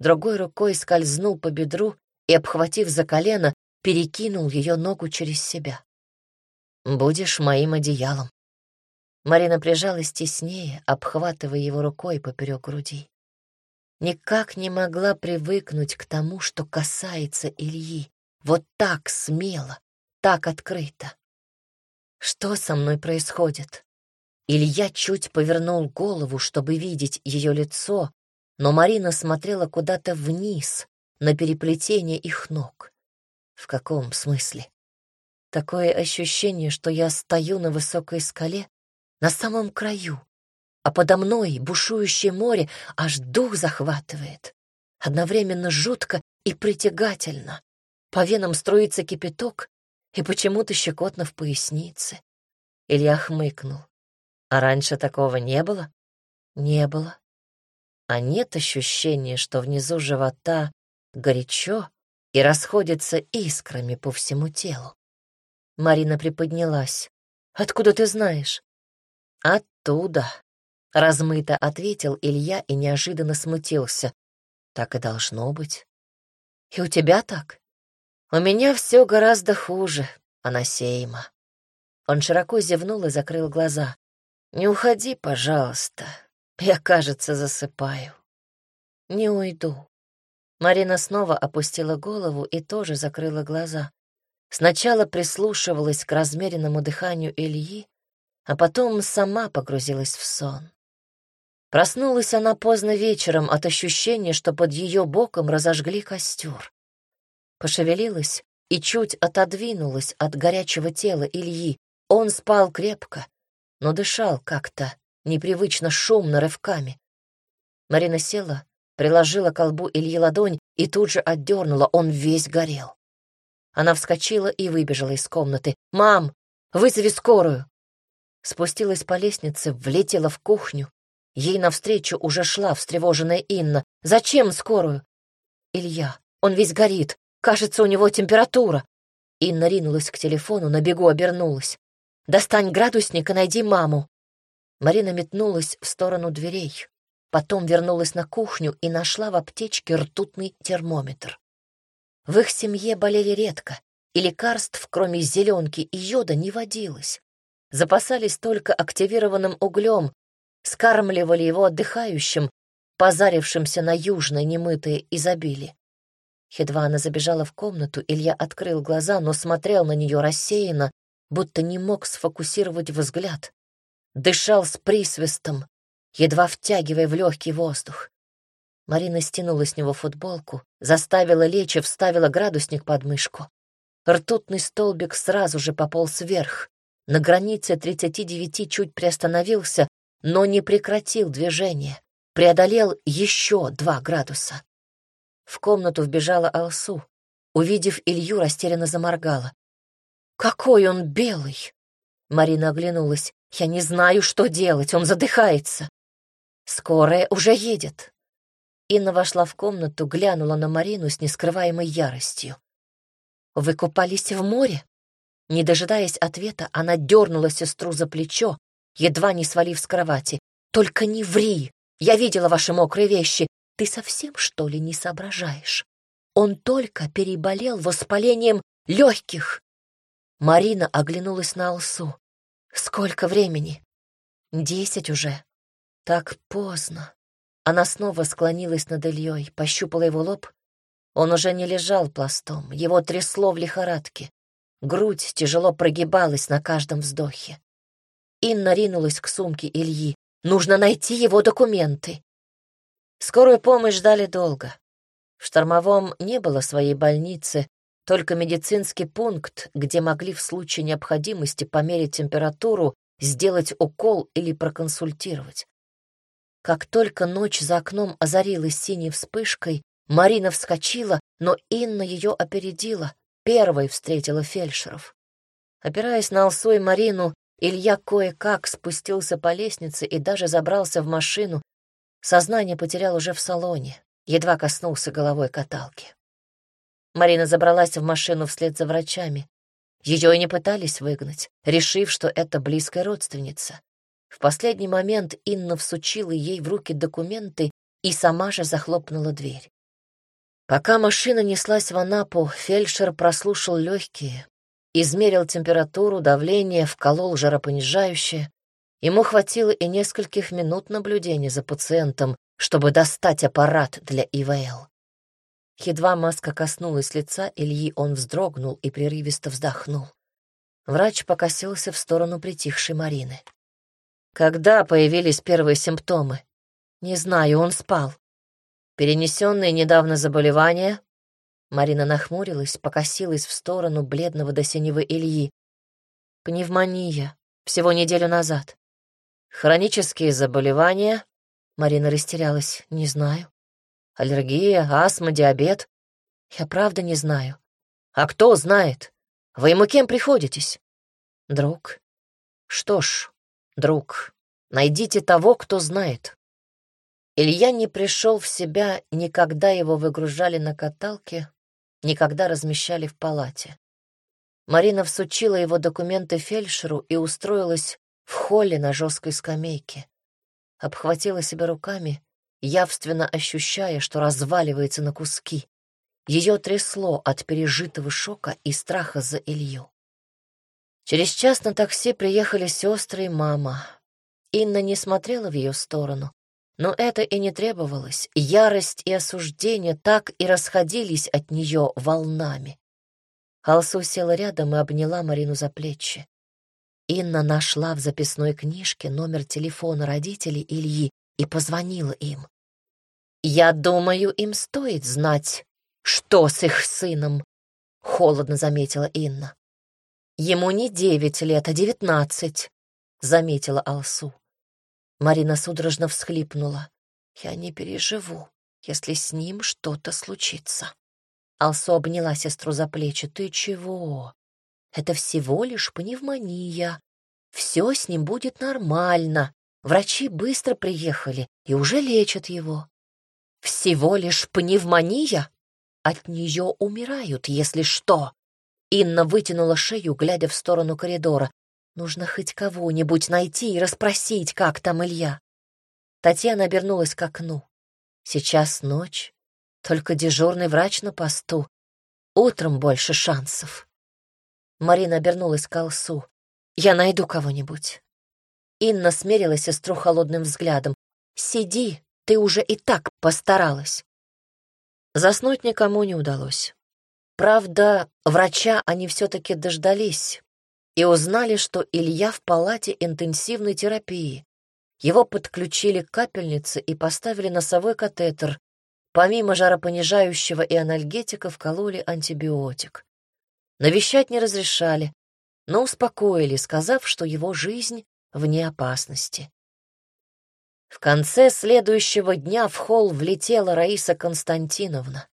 [SPEAKER 1] другой рукой скользнул по бедру и, обхватив за колено, перекинул ее ногу через себя. «Будешь моим одеялом». Марина прижалась теснее, обхватывая его рукой поперек груди. Никак не могла привыкнуть к тому, что касается Ильи. Вот так смело, так открыто. Что со мной происходит? Илья чуть повернул голову, чтобы видеть ее лицо, но Марина смотрела куда-то вниз, на переплетение их ног. В каком смысле? Такое ощущение, что я стою на высокой скале, на самом краю, а подо мной бушующее море аж дух захватывает. Одновременно жутко и притягательно. По венам струится кипяток и почему-то щекотно в пояснице. Илья хмыкнул. А раньше такого не было? Не было а нет ощущения, что внизу живота горячо и расходится искрами по всему телу. Марина приподнялась. «Откуда ты знаешь?» «Оттуда», — размыто ответил Илья и неожиданно смутился. «Так и должно быть». «И у тебя так?» «У меня все гораздо хуже, Анасейма». Он широко зевнул и закрыл глаза. «Не уходи, пожалуйста. Я, кажется, засыпаю». «Не уйду». Марина снова опустила голову и тоже закрыла глаза. Сначала прислушивалась к размеренному дыханию Ильи, а потом сама погрузилась в сон. Проснулась она поздно вечером от ощущения, что под ее боком разожгли костер. Пошевелилась и чуть отодвинулась от горячего тела Ильи. Он спал крепко, но дышал как-то непривычно шумно рывками. Марина села, приложила к колбу Ильи ладонь и тут же отдернула, он весь горел. Она вскочила и выбежала из комнаты. «Мам, вызови скорую!» Спустилась по лестнице, влетела в кухню. Ей навстречу уже шла встревоженная Инна. «Зачем скорую?» «Илья, он весь горит. Кажется, у него температура». Инна ринулась к телефону, на бегу обернулась. «Достань градусник и найди маму». Марина метнулась в сторону дверей. Потом вернулась на кухню и нашла в аптечке ртутный термометр. В их семье болели редко, и лекарств, кроме зеленки и йода, не водилось. Запасались только активированным углем, скармливали его отдыхающим, позарившимся на южное немытое изобилие. Едва она забежала в комнату, Илья открыл глаза, но смотрел на нее рассеянно, будто не мог сфокусировать взгляд. Дышал с присвистом, едва втягивая в легкий воздух. Марина стянула с него футболку, заставила лечь и вставила градусник под мышку. Ртутный столбик сразу же пополз вверх. На границе 39 чуть приостановился, но не прекратил движение. Преодолел еще два градуса. В комнату вбежала Алсу. Увидев Илью, растерянно заморгала. «Какой он белый!» Марина оглянулась. «Я не знаю, что делать, он задыхается». «Скорая уже едет», Инна вошла в комнату, глянула на Марину с нескрываемой яростью. «Вы купались в море?» Не дожидаясь ответа, она дернула сестру за плечо, едва не свалив с кровати. «Только не ври! Я видела ваши мокрые вещи. Ты совсем, что ли, не соображаешь? Он только переболел воспалением легких!» Марина оглянулась на Алсу. «Сколько времени?» «Десять уже. Так поздно. Она снова склонилась над Ильей, пощупала его лоб. Он уже не лежал пластом, его трясло в лихорадке. Грудь тяжело прогибалась на каждом вздохе. Инна ринулась к сумке Ильи. «Нужно найти его документы!» Скорую помощь ждали долго. В Штормовом не было своей больницы, только медицинский пункт, где могли в случае необходимости померить температуру, сделать укол или проконсультировать. Как только ночь за окном озарилась синей вспышкой, Марина вскочила, но Инна ее опередила, первой встретила фельдшеров. Опираясь на Алсу и Марину, Илья кое-как спустился по лестнице и даже забрался в машину. Сознание потерял уже в салоне, едва коснулся головой каталки. Марина забралась в машину вслед за врачами. Ее и не пытались выгнать, решив, что это близкая родственница. В последний момент Инна всучила ей в руки документы и сама же захлопнула дверь. Пока машина неслась в Анапу, фельдшер прослушал легкие, измерил температуру, давление, вколол жаропонижающее. Ему хватило и нескольких минут наблюдения за пациентом, чтобы достать аппарат для ИВЛ. Едва маска коснулась лица Ильи, он вздрогнул и прерывисто вздохнул. Врач покосился в сторону притихшей Марины. Когда появились первые симптомы? Не знаю, он спал. Перенесенные недавно заболевания? Марина нахмурилась, покосилась в сторону бледного до синего Ильи. Пневмония. Всего неделю назад. Хронические заболевания? Марина растерялась. Не знаю. Аллергия, астма, диабет? Я правда не знаю. А кто знает? Вы ему кем приходитесь? Друг. Что ж, друг, найдите того, кто знает. Илья не пришел в себя, никогда его выгружали на каталке, никогда размещали в палате. Марина всучила его документы фельдшеру и устроилась в холле на жесткой скамейке. Обхватила себя руками, явственно ощущая, что разваливается на куски. Ее трясло от пережитого шока и страха за Илью. Через час на такси приехали сестры и мама. Инна не смотрела в ее сторону, но это и не требовалось. Ярость и осуждение так и расходились от нее волнами. Алсу села рядом и обняла Марину за плечи. Инна нашла в записной книжке номер телефона родителей Ильи и позвонила им. «Я думаю, им стоит знать, что с их сыном», — холодно заметила Инна. «Ему не девять лет, а девятнадцать», — заметила Алсу. Марина судорожно всхлипнула. «Я не переживу, если с ним что-то случится». Алсу обняла сестру за плечи. «Ты чего? Это всего лишь пневмония. Все с ним будет нормально. Врачи быстро приехали и уже лечат его. Всего лишь пневмония? От нее умирают, если что. Инна вытянула шею, глядя в сторону коридора. Нужно хоть кого-нибудь найти и расспросить, как там Илья. Татьяна обернулась к окну. Сейчас ночь, только дежурный врач на посту. Утром больше шансов. Марина обернулась к Алсу. «Я найду кого-нибудь». Инна смерила сестру холодным взглядом. «Сиди, ты уже и так постаралась». Заснуть никому не удалось. Правда, врача они все-таки дождались и узнали, что Илья в палате интенсивной терапии. Его подключили к капельнице и поставили носовой катетер. Помимо жаропонижающего и анальгетика вкололи антибиотик. Навещать не разрешали, но успокоили, сказав, что его жизнь вне опасности. В конце следующего дня в холл влетела Раиса Константиновна.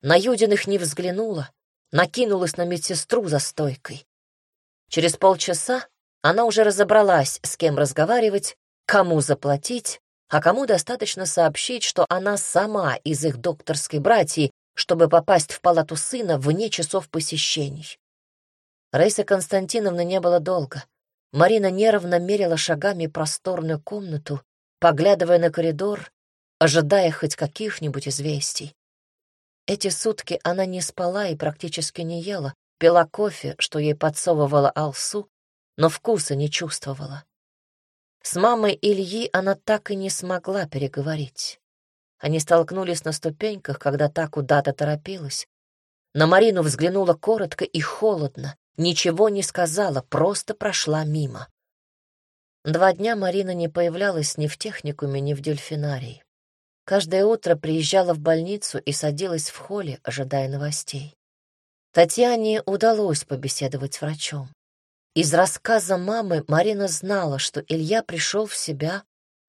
[SPEAKER 1] На Юдиных не взглянула, накинулась на медсестру за стойкой. Через полчаса она уже разобралась, с кем разговаривать, кому заплатить, а кому достаточно сообщить, что она сама из их докторской братьи чтобы попасть в палату сына вне часов посещений. Раисы Константиновны не было долго. Марина нервно мерила шагами просторную комнату, поглядывая на коридор, ожидая хоть каких-нибудь известий. Эти сутки она не спала и практически не ела, пила кофе, что ей подсовывала Алсу, но вкуса не чувствовала. С мамой Ильи она так и не смогла переговорить. Они столкнулись на ступеньках, когда та куда-то торопилась. На Марину взглянула коротко и холодно, ничего не сказала, просто прошла мимо. Два дня Марина не появлялась ни в техникуме, ни в дельфинарии. Каждое утро приезжала в больницу и садилась в холле, ожидая новостей. Татьяне удалось побеседовать с врачом. Из рассказа мамы Марина знала, что Илья пришел в себя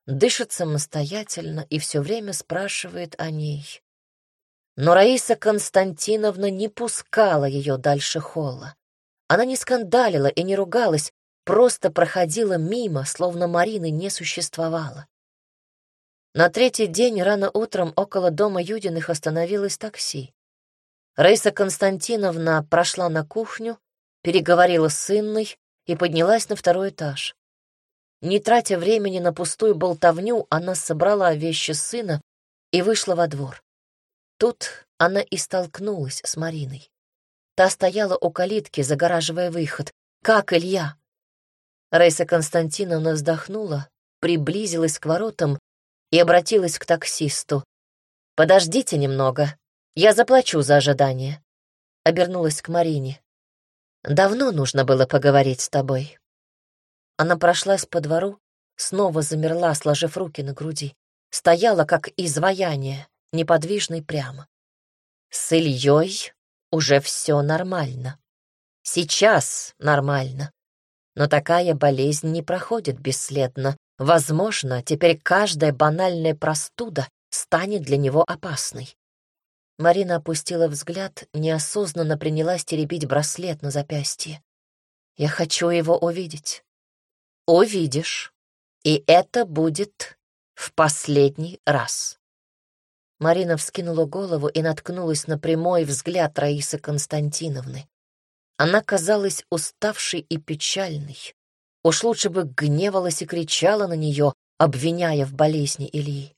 [SPEAKER 1] дышит самостоятельно и все время спрашивает о ней. Но Раиса Константиновна не пускала ее дальше холла. Она не скандалила и не ругалась, просто проходила мимо, словно Марины не существовало. На третий день рано утром около дома Юдиных остановилось такси. Раиса Константиновна прошла на кухню, переговорила с сынной и поднялась на второй этаж. Не тратя времени на пустую болтовню, она собрала вещи сына и вышла во двор. Тут она и столкнулась с Мариной. Та стояла у калитки, загораживая выход. «Как Илья?» Рейса Константиновна вздохнула, приблизилась к воротам и обратилась к таксисту. «Подождите немного, я заплачу за ожидание». Обернулась к Марине. «Давно нужно было поговорить с тобой». Она прошлась по двору, снова замерла, сложив руки на груди. Стояла, как изваяние, неподвижной прямо. С Ильей уже все нормально. Сейчас нормально. Но такая болезнь не проходит бесследно. Возможно, теперь каждая банальная простуда станет для него опасной. Марина опустила взгляд, неосознанно принялась теребить браслет на запястье. «Я хочу его увидеть. Увидишь. И это будет в последний раз. Марина вскинула голову и наткнулась на прямой взгляд Раисы Константиновны. Она казалась уставшей и печальной. Уж лучше бы гневалась и кричала на нее, обвиняя в болезни Ильи.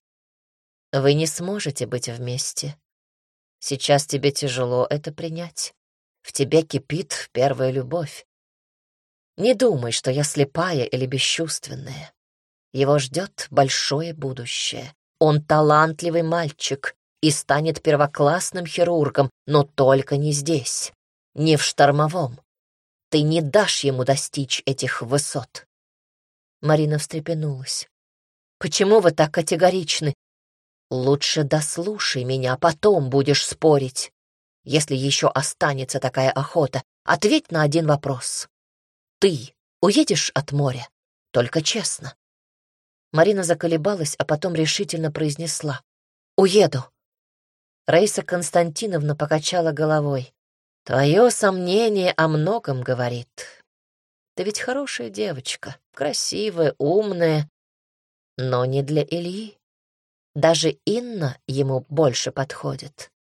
[SPEAKER 1] «Вы не сможете быть вместе. Сейчас тебе тяжело это принять. В тебе кипит первая любовь. Не думай, что я слепая или бесчувственная. Его ждет большое будущее. Он талантливый мальчик и станет первоклассным хирургом, но только не здесь, не в штормовом. Ты не дашь ему достичь этих высот. Марина встрепенулась. «Почему вы так категоричны? Лучше дослушай меня, а потом будешь спорить. Если еще останется такая охота, ответь на один вопрос. Ты уедешь от моря? Только честно. Марина заколебалась, а потом решительно произнесла. «Уеду». Раиса Константиновна покачала головой. «Твое сомнение о многом говорит. Ты ведь хорошая девочка, красивая, умная, но не для Ильи. Даже Инна ему больше подходит.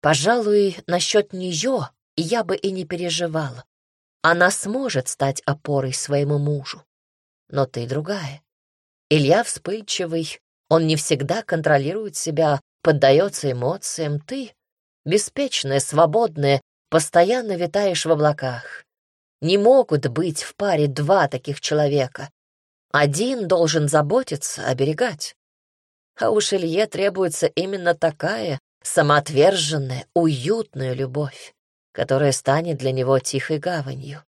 [SPEAKER 1] Пожалуй, насчет нее я бы и не переживала. Она сможет стать опорой своему мужу. Но ты другая. Илья вспыльчивый, он не всегда контролирует себя, поддается эмоциям. Ты, беспечная, свободная, постоянно витаешь в облаках. Не могут быть в паре два таких человека. Один должен заботиться, оберегать. А уж Илье требуется именно такая самоотверженная, уютная любовь, которая станет для него тихой гаванью.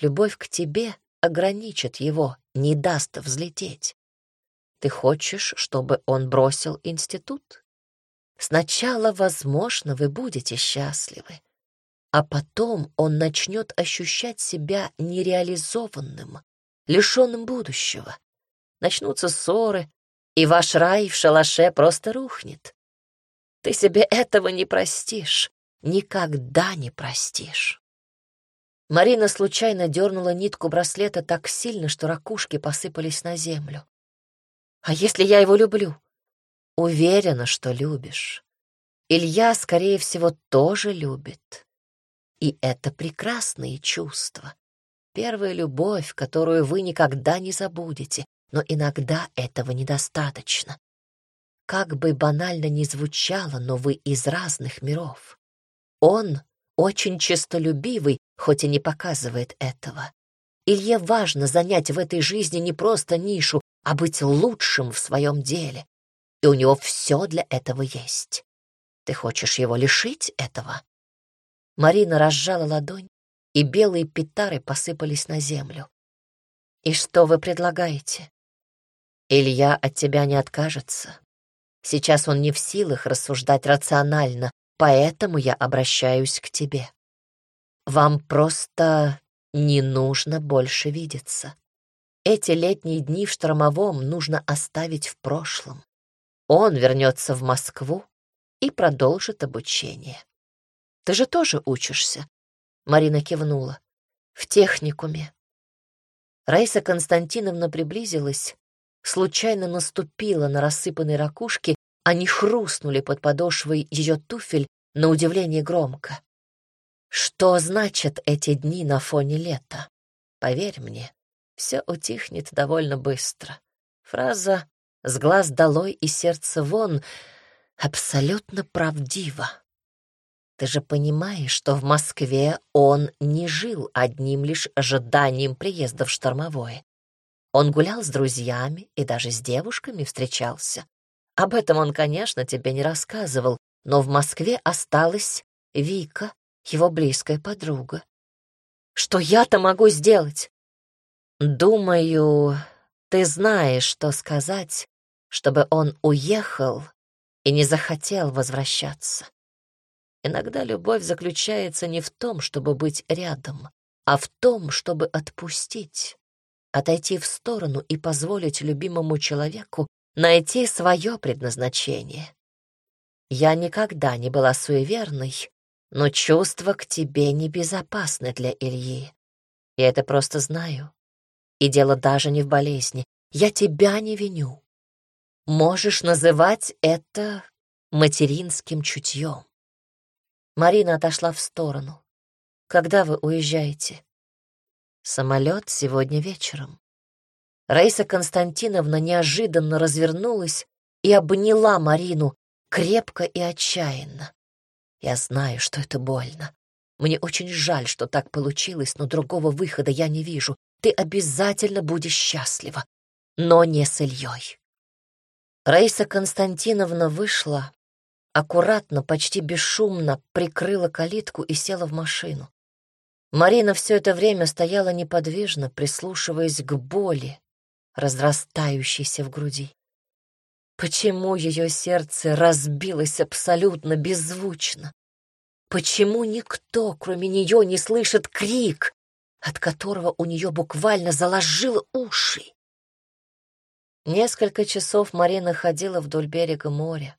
[SPEAKER 1] Любовь к тебе ограничит его, не даст взлететь. Ты хочешь, чтобы он бросил институт? Сначала, возможно, вы будете счастливы, а потом он начнет ощущать себя нереализованным, лишенным будущего. Начнутся ссоры, и ваш рай в шалаше просто рухнет. Ты себе этого не простишь, никогда не простишь. Марина случайно дернула нитку браслета так сильно, что ракушки посыпались на землю. А если я его люблю? Уверена, что любишь. Илья, скорее всего, тоже любит. И это прекрасные чувства. Первая любовь, которую вы никогда не забудете, но иногда этого недостаточно. Как бы банально ни звучало, но вы из разных миров. Он очень честолюбивый, хоть и не показывает этого. Илье важно занять в этой жизни не просто нишу, а быть лучшим в своем деле. И у него все для этого есть. Ты хочешь его лишить этого? Марина разжала ладонь, и белые петары посыпались на землю. И что вы предлагаете? Илья от тебя не откажется. Сейчас он не в силах рассуждать рационально, поэтому я обращаюсь к тебе. Вам просто не нужно больше видеться. Эти летние дни в штормовом нужно оставить в прошлом. Он вернется в Москву и продолжит обучение. Ты же тоже учишься? Марина кивнула. В техникуме. Раиса Константиновна приблизилась, случайно наступила на рассыпанные ракушки, они хрустнули под подошвой ее туфель на удивление громко. Что значат эти дни на фоне лета? Поверь мне, все утихнет довольно быстро. Фраза «с глаз долой и сердце вон» абсолютно правдива. Ты же понимаешь, что в Москве он не жил одним лишь ожиданием приезда в штормовое. Он гулял с друзьями и даже с девушками встречался. Об этом он, конечно, тебе не рассказывал, но в Москве осталась Вика, его близкая подруга. Что я-то могу сделать? Думаю, ты знаешь, что сказать, чтобы он уехал и не захотел возвращаться. Иногда любовь заключается не в том, чтобы быть рядом, а в том, чтобы отпустить, отойти в сторону и позволить любимому человеку найти свое предназначение. Я никогда не была суеверной, но чувства к тебе небезопасны для Ильи. Я это просто знаю. И дело даже не в болезни. Я тебя не виню. Можешь называть это материнским чутьем. Марина отошла в сторону. Когда вы уезжаете? Самолет сегодня вечером. Раиса Константиновна неожиданно развернулась и обняла Марину крепко и отчаянно. Я знаю, что это больно. Мне очень жаль, что так получилось, но другого выхода я не вижу. Ты обязательно будешь счастлива, но не с Ильей. Раиса Константиновна вышла, аккуратно, почти бесшумно прикрыла калитку и села в машину. Марина все это время стояла неподвижно, прислушиваясь к боли, разрастающейся в груди. Почему ее сердце разбилось абсолютно беззвучно? Почему никто, кроме нее, не слышит крик, от которого у нее буквально заложило уши? Несколько часов Марина ходила вдоль берега моря.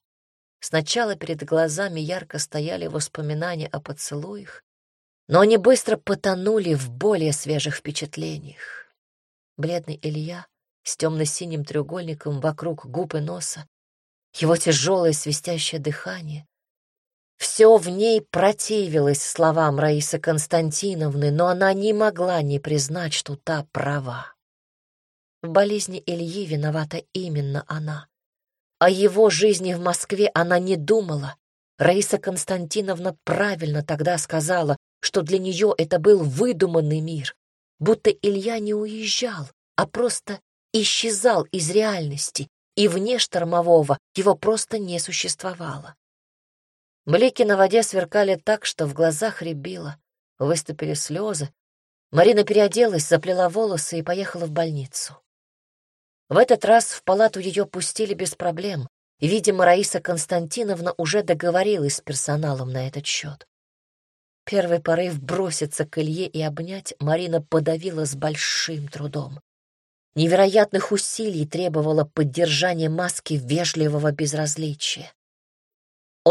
[SPEAKER 1] Сначала перед глазами ярко стояли воспоминания о поцелуях, но они быстро потонули в более свежих впечатлениях. Бледный Илья с темно-синим треугольником вокруг губ и носа, его тяжелое свистящее дыхание. Все в ней противилось словам Раисы Константиновны, но она не могла не признать, что та права. В болезни Ильи виновата именно она. О его жизни в Москве она не думала. Раиса Константиновна правильно тогда сказала, что для нее это был выдуманный мир, будто Илья не уезжал, а просто исчезал из реальности, и вне штормового его просто не существовало. Блики на воде сверкали так, что в глазах рябило, выступили слезы. Марина переоделась, заплела волосы и поехала в больницу. В этот раз в палату ее пустили без проблем, и, видимо, Раиса Константиновна уже договорилась с персоналом на этот счет. Первый порыв броситься к Илье и обнять Марина подавила с большим трудом. Невероятных усилий требовало поддержание маски вежливого безразличия.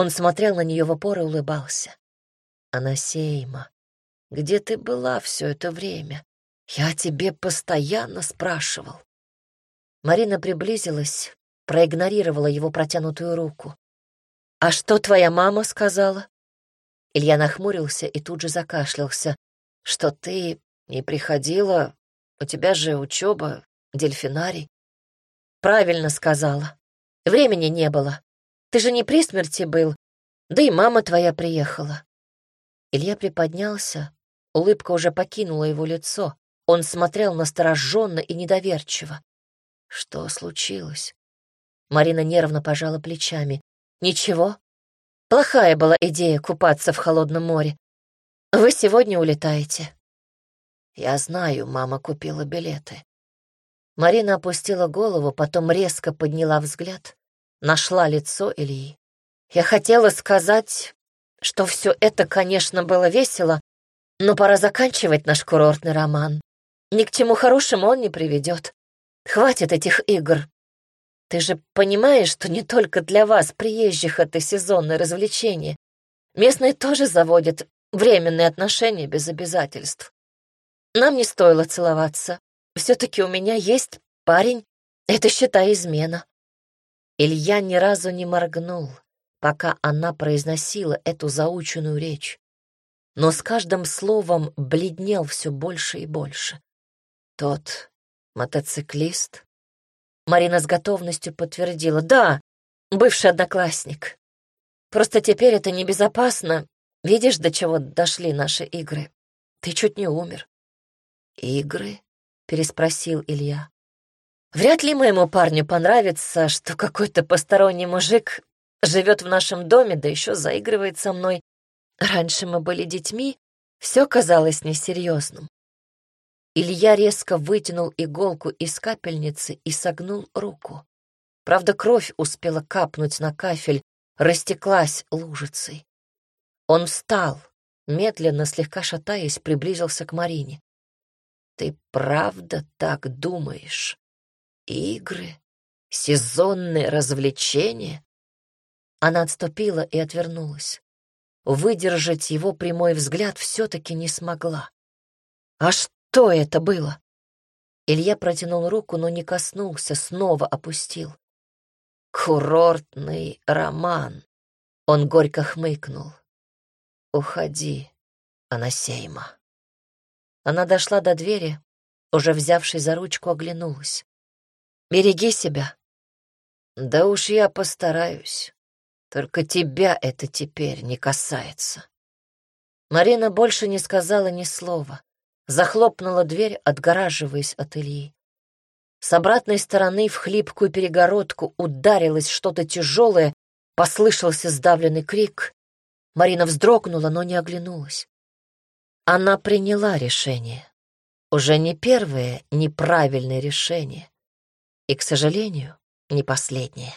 [SPEAKER 1] Он смотрел на нее в опор и улыбался. «Анасейма, где ты была все это время? Я тебе постоянно спрашивал». Марина приблизилась, проигнорировала его протянутую руку. «А что твоя мама сказала?» Илья нахмурился и тут же закашлялся. «Что ты не приходила? У тебя же учеба, дельфинарий». «Правильно сказала. Времени не было. Ты же не при смерти был, да и мама твоя приехала». Илья приподнялся, улыбка уже покинула его лицо. Он смотрел настороженно и недоверчиво. Что случилось? Марина нервно пожала плечами. Ничего, Плохая была идея купаться в холодном море. Вы сегодня улетаете. Я знаю, мама купила билеты. Марина опустила голову, потом резко подняла взгляд, нашла лицо Ильи. Я хотела сказать, что все это, конечно, было весело, но пора заканчивать наш курортный роман. Ни к чему хорошему он не приведет. Хватит этих игр. Ты же понимаешь, что не только для вас, приезжих, это сезонное развлечение. Местные тоже заводят временные отношения без обязательств. Нам не стоило целоваться. Все-таки у меня есть парень. Это, считай, измена. Илья ни разу не моргнул, пока она произносила эту заученную речь. Но с каждым словом бледнел все больше и больше. Тот мотоциклист, Марина с готовностью подтвердила. «Да, бывший одноклассник. Просто теперь это небезопасно. Видишь, до чего дошли наши игры? Ты чуть не умер». «Игры?» — переспросил Илья. «Вряд ли моему парню понравится, что какой-то посторонний мужик живет в нашем доме, да еще заигрывает со мной. Раньше мы были детьми, все казалось несерьезным. Илья резко вытянул иголку из капельницы и согнул руку. Правда, кровь успела капнуть на кафель, растеклась лужицей. Он встал, медленно, слегка шатаясь, приблизился к Марине. «Ты правда так думаешь? Игры? Сезонные развлечения?» Она отступила и отвернулась. Выдержать его прямой взгляд все-таки не смогла. «А что?» Это было? Илья протянул руку, но не коснулся, снова опустил. Курортный роман. Он горько хмыкнул. Уходи. Анасейма. Она дошла до двери, уже взявшись за ручку, оглянулась. «Береги себя». «Да уж я постараюсь. Только тебя это теперь не касается». Марина больше не сказала ни слова. Захлопнула дверь, отгораживаясь от Ильи. С обратной стороны в хлипкую перегородку ударилось что-то тяжелое, послышался сдавленный крик. Марина вздрогнула, но не оглянулась. Она приняла решение. Уже не первое неправильное решение. И, к сожалению, не последнее.